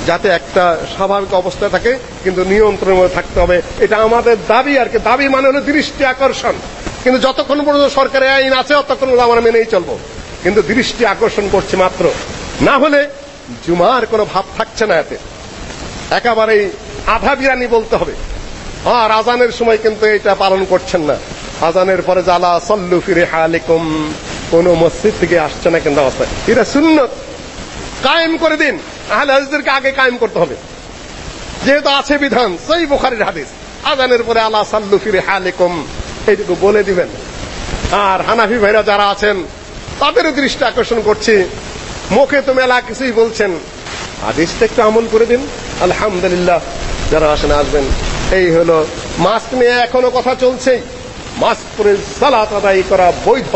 যাতে একটা স্বাভাবিক অবস্থা থাকে, কিন্তু নিয়ন্ত্রণের মধ্যে থাকতে হবে। এটা আমাদের দাবি আর কি। দাবি মানে হলো দৃষ্টি আকর্ষণ। কিন্তু যতক্ষণ পর্যন্ত সরকারের আইন আছে, ততক্ষণ আমরা মেনেই চলবো। কিন্তু দৃষ্টি আকর্ষণ করছে মাত্র। না হলে জুমার কোনো ভাব থাকছে না এতে। একেবারেই আধা বিরানি বলতে হবে। আর আজানের সময় কিন্তু এটা পালন করছেন না। আজানের পরে জালা সল্লু ফিরে হালিকুম কোন মসজিদ থেকে আসছে না কিন্তু অবস্থায়। এটা সুন্নত। কায়েম করে দিন। আহলে হাদিসদেরকে আগে কায়েম করতে হবে। যেহেতু আছে বিধান, সেই বুখারীর হাদিস। আজানের পরে আলা সাল্লু ফিরে হালিকুম এইটুকু বলে দিবেন। আর হানাফি ভাইরা যারা আছেন, তাদের দৃষ্টি আকর্ষণ করছি। মুখে তো মেলা কিছুই বলছেন। হাদিসটা একটু আমল করে দিন। আলহামদুলিল্লাহ, যারা আসেন আসবেন। এই হলো, মাস্ক নিয়ে এখনও কথা চলছেই। মাস্ক পরে সালাত আদায় করা বৈধ,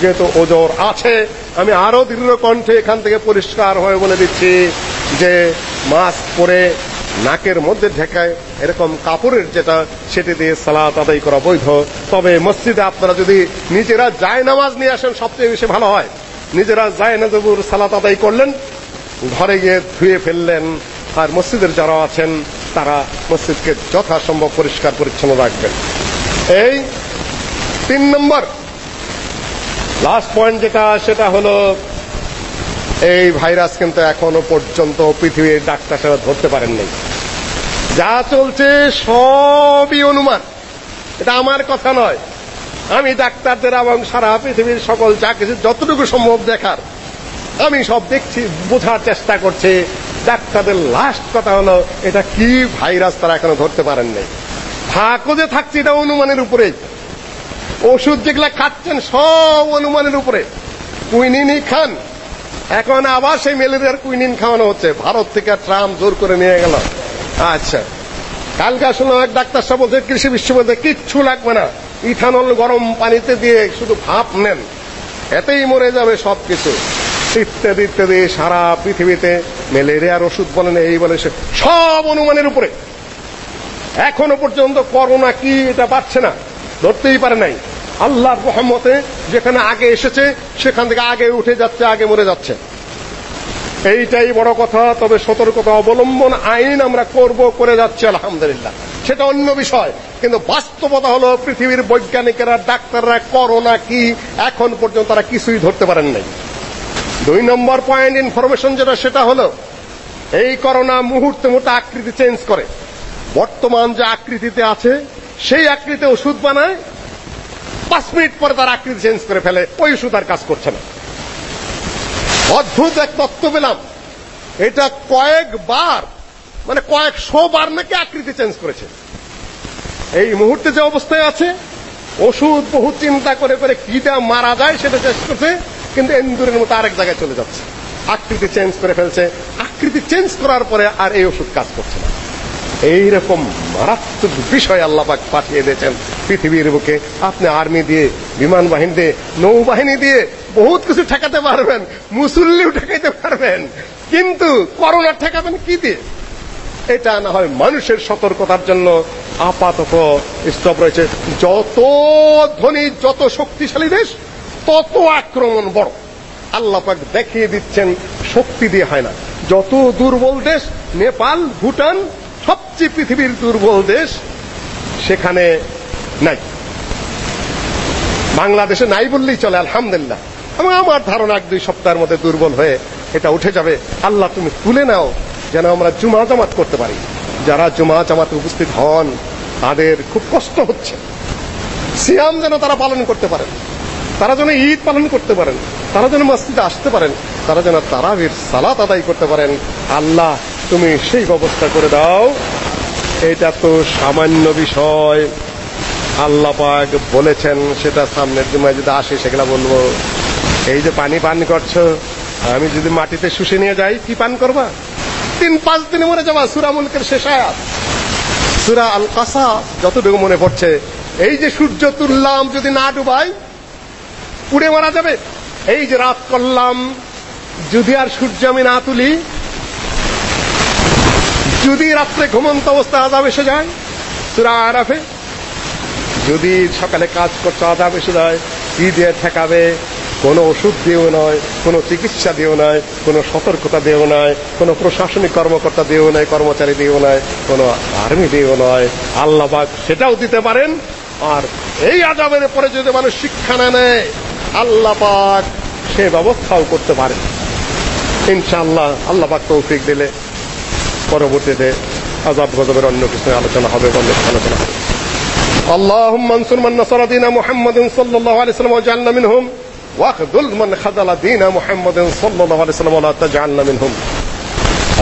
যেহেতু ওজোর আছে। আমি আরও দৃঢ় কণ্ঠে এখান থেকে পরিষ্কার হয়ে বলে দিচ্ছি যে মাস্ক পরে নাকের মধ্যে ঢেকায় এরকম কাপড়ের যেটা, সেটি দিয়ে সালাত আদায় করা বৈধ। তবে মসজিদে আপনারা যদি নিজেরা যায় নামাজ নিয়ে আসেন, সবচেয়ে বেশি ভালো হয়। নিজেরা যায় নাজবুর সালাত আদায় করলেন, ঘরে গিয়ে ধুয়ে ফেললেন, আর মসজিদের যারা আছেন, তারা মসজিদকে যথাসম্ভব পরিষ্কার পরিচ্ছন্ন রাখবেন। এই তিন নম্বর। লাস্ট পয়েন্ট যেটা সেটা হলো এই ভাইরাস কিন্তু এখনও পর্যন্ত পৃথিবীর ডাক্তার ডাক্তাররা ধরতে পারেন নাই। যা চলছে সবই অনুমান। এটা আমার কথা নয়। আমি ডাক্তারদের এবং সারা পৃথিবীর সকল যা কিছু যতটুকু সম্ভব দেখার আমি সব দেখছি বোঝার চেষ্টা করছি। ডাক্তারদের লাস্ট কথা হলো এটা কি ভাইরাস তারা এখনও ধরতে পারেন নাই। থাকো যে থাকছে এটা অনুমানের উপরে ওষুধ যেগুলা খাচ্ছেন সব অনুমানের উপরে। কুইনিনি খান। এখন আবার সেই ম্যালেরিয়ার কুইনিন খাওয়ানো হচ্ছে। ভারত থেকে ট্রাম জোর করে নিয়ে গেল। আচ্ছা। কালকে শুনলাম এক ডাক্তার সাহেব বলছে, কৃষি বিশ্ববিদ্যালয়ে কিচ্ছু লাগবে না। ইথানল গরম পানিতে দিয়ে শুধু ভাপ নেন। এতেই মরে যাবে সব কিছু ইত্যাদি ইত্যাদি, সারা পৃথিবীতে ম্যালেরিয়ার ওষুধ বলেন এই বলে সে সব অনুমানের উপরে। এখনও পর্যন্ত করোনা কি এটা পাচ্ছে না। ধরতেই পারে নাই। আল্লাহর রহমতে যেখানে আগে এসেছে, সেখান থেকে আগে উঠে যাচ্ছে, আগে মরে যাচ্ছে। এইটাই বড় কথা, তবে সতর্কতা অবলম্বন আইন আমরা করব, করে যাচ্ছি, আলহামদুলিল্লাহ। সেটা অন্য বিষয়, কিন্তু বাস্তবতা হলো পৃথিবীর বৈজ্ঞানিকেরা, ডাক্তাররা, করোনা কি, এখন পর্যন্ত তারা কিছুই ধরতে পারেন নাই। দুই নম্বর পয়েন্ট ইনফরমেশন যেটা, সেটা হলো, এই করোনা মুহূর্তে মুহূর্তে আকৃতি চেঞ্জ করে। বর্তমান যে আকৃতিতে আছে সেই আকৃতিতে ওষুধ বানায়, পাঁচ মিনিট পরে তার আকৃতি চেঞ্জ করে ফেলে, ওই ওষুধ আর কাজ করছে না। অদ্ভুত এক তত্ত্ব পেলাম। এটা কয়েকবার মানে কয়েকশো বার নাকি আকৃতি চেঞ্জ করেছে। এই মুহূর্তে যে অবস্থায় আছে, ওষুধ বহু চিন্তা করে করে কিটা মারা যায় সেটা চেষ্টা করছে, কিন্তু এন্দুরের মতো আরেক জায়গায় চলে যাচ্ছে। আকৃতি চেঞ্জ করে ফেলছে। আকৃতি চেঞ্জ করার পরে আর এই ওষুধ কাজ করছে না। এইরকম মারাত্মক বিষয় আল্লাহ পাক পাঠিয়ে দিয়েছেন পৃথিবীর বুকে। আপনি আর্মি দিয়ে, বিমান বাহিনী দিয়ে, নৌবাহিনী দিয়ে বহুত কিছু ঠেকাতে পারবেন, মুসল্লিও ঠেকাইতে পারবেন। কিন্তু করোনা ঠেকাবেন কি দিয়ে? এটা না হয় মানুষের সতর্কতার জন্য আপাতত স্তব রয়েছে। যত ধনী, যত শক্তিশালী দেশ, তত আক্রমণ বড়। আল্লাহ পাক দেখিয়ে দিচ্ছেন, শক্তি দিয়ে হয় না। যত দুর্বল দেশ, নেপাল, ভুটান সবচেয়ে পৃথিবীর দুর্বল দেশ সেখানে নাই। বাংলাদেশে নাই বললেই চলে, আলহামদুলিল্লাহ। এবং আমার ধারণা এক দুই সপ্তাহের মধ্যে দুর্বল হয়ে এটা উঠে যাবে। আল্লাহ, তুমি তুলে নাও যেন আমরা জুমা জামাত করতে পারি। যারা জুমা জামাতে উপস্থিত হন, তাদের খুব কষ্ট হচ্ছে। সিয়াম যেন তারা পালন করতে পারেন। তারা যেন ঈদ পালন করতে পারেন। তারা যেন মসজিদে আসতে পারেন। তারা যেন তারাবির সালাত আদায় করতে পারেন। আল্লাহ তুমি সেই ব্যবস্থা করে দাও। এটা তো সামান্য বিষয়। আল্লাহ পাক বলেছেন, সেটা সামনের জুমায় যদি আসে, সেগুলা বলব। এই যে পানি পান করছ, আমি যদি মাটিতে শুষে নিয়ে যাই, কি পান করবা? তিন, পাঁচ দিনে মরে যাবা, সুরা মুলকের শেষ আয়াত। সুরা আল কাসা যতটুকু মনে পড়ছে, এই যে সূর্য তুললাম, যদি না ডুবাই পুড়ে মারা যাবে। এই যে রাত করলাম, যদি আর সূর্য আমি না তুলি যদি রাত্রে ঘুমন্ত অবস্থা আজাব এসে যায়, সুরা আরাফে, যদি সকালে কাজ করতে আজাব এসে যায় কি দিয়ে ঠেকাবে, কোনো ওষুধ দিয়েও নয়, কোনো চিকিৎসা দিয়েও নয়, কোনো সতর্কতা দিয়েও নয়, কোনো প্রশাসনিক কর্মকর্তা দিয়েও নয়, কর্মচারী দিয়েও নয়, কোনো আর্মি দিয়েও নয় আল্লাহবাক সেটাও দিতে পারেন। আর এই আজাবের পরে যদি মানুষ শিক্ষা না নেয়, আল্লাহ পাক সে ব্যবস্থাও করতে পারে। ইনশাআল্লাহ, আল্লাহ পাক তৌফিক দিলে। পরবর্তীতে আজাব গজবের অন্য কিছু আলোচনা হবে বলে আলোচনা হবে اللهم انصر من نصر دين محمد صلى الله عليه وسلم واجعلنا منهم واخذل من خذل دين محمد صلى الله عليه وسلم ولا تجعلنا منهم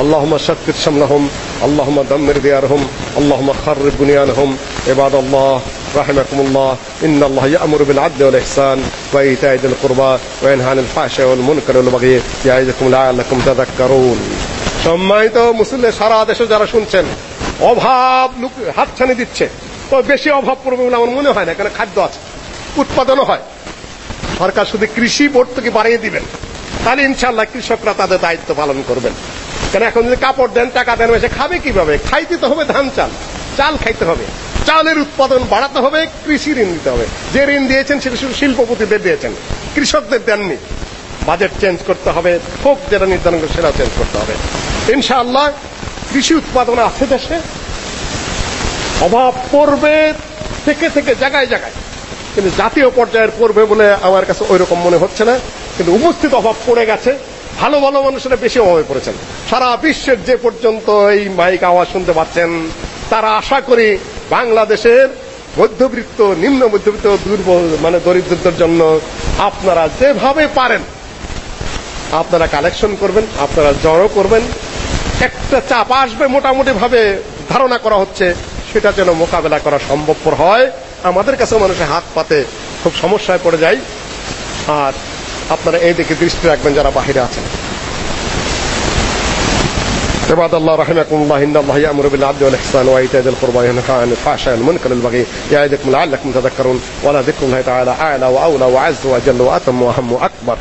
اللهم شتت شملهم اللهم دمر ديارهم اللهم خرب بنيانهم عباد الله رحمكم الله إن الله يأمر بالعدل والإحسان وإيتاء ذي القربى وينهى عن الفحشاء والمنكر والبغي يعظكم لعلكم تذكرون সম্মানিত মুসলিমের সারা দেশে যারা শুনছেন, অভাব হাতছানি দিচ্ছে। তো বেশি অভাব পড়বে বলে আমার মনে হয় না কারণ খাদ্য আছে, উৎপাদনও হয়। সরকার শুধু কৃষি বোর্ড থেকে বাড়িয়ে দিবেন। তাহলে ইনশাআল্লাহ কৃষকরা তাদের দায়িত্ব পালন করবেন। কেন এখন যদি কাপড় দেন, টাকা দেন সে খাবে কীভাবে? খাইতে তো হবে ধান, চাল। চাল খাইতে হবে। চালের উৎপাদন বাড়াতে হবে, কৃষি ঋণ দিতে হবে। যে ঋণ দিয়েছেন, সেটা শুধু শিল্পপতিদের দিয়েছেন। কৃষকদের দেননি। বাজেট চেঞ্জ করতে হবে ফোক যেটা নির্ধারণ করে সেটা চেঞ্জ করতে হবে। ইনশাআল্লাহ কৃষি উৎপাদন আছে দেশে। অভাব পড়বে থেকে থেকে, জায়গায় জায়গায়। কিন্তু জাতীয় পর্যায়ের পড়বে বলে আমার কাছে ওই রকম মনে হচ্ছে না। কিন্তু উপস্থিত অভাব পড়ে গেছে। ভালো ভালো মানুষেরা বেশি অভাবে পড়েছেন। সারা বিশ্বের যে পর্যন্ত এই মাইক আওয়াজ শুনতে পাচ্ছেন, তারা আশা করি বাংলাদেশের মধ্যবিত্ত, নিম্ন মধ্যবিত্ত, দুর্বল মানে দরিদ্রদের জন্য আপনারা যেভাবে পারেন, আপনারা কালেকশন করবেন, আপনারা জড়ো করবেন। একটা চাপ আসবে মোটামুটি ভাবে ধারণা করা হচ্ছে সেটা যেন মোকাবেলা করা সম্ভবপর হয় আমাদের কাছে মানুষের হাত পাতে খুব সমস্যায় পড়ে যায় আর আপনারা এই দিকে দৃষ্টি রাখবেন যারা বাহিরে আছেন عباد الله رحمكم الله ان الله يامر بالعدل والاحسان وايتاء ذي القربى وينهى عن الفحشاء والمنكر والبغي يعظكم لعلكم تذكرون ولا ذكر الله تعالى اعلى واولى واعز واجل واتم واهم واكبر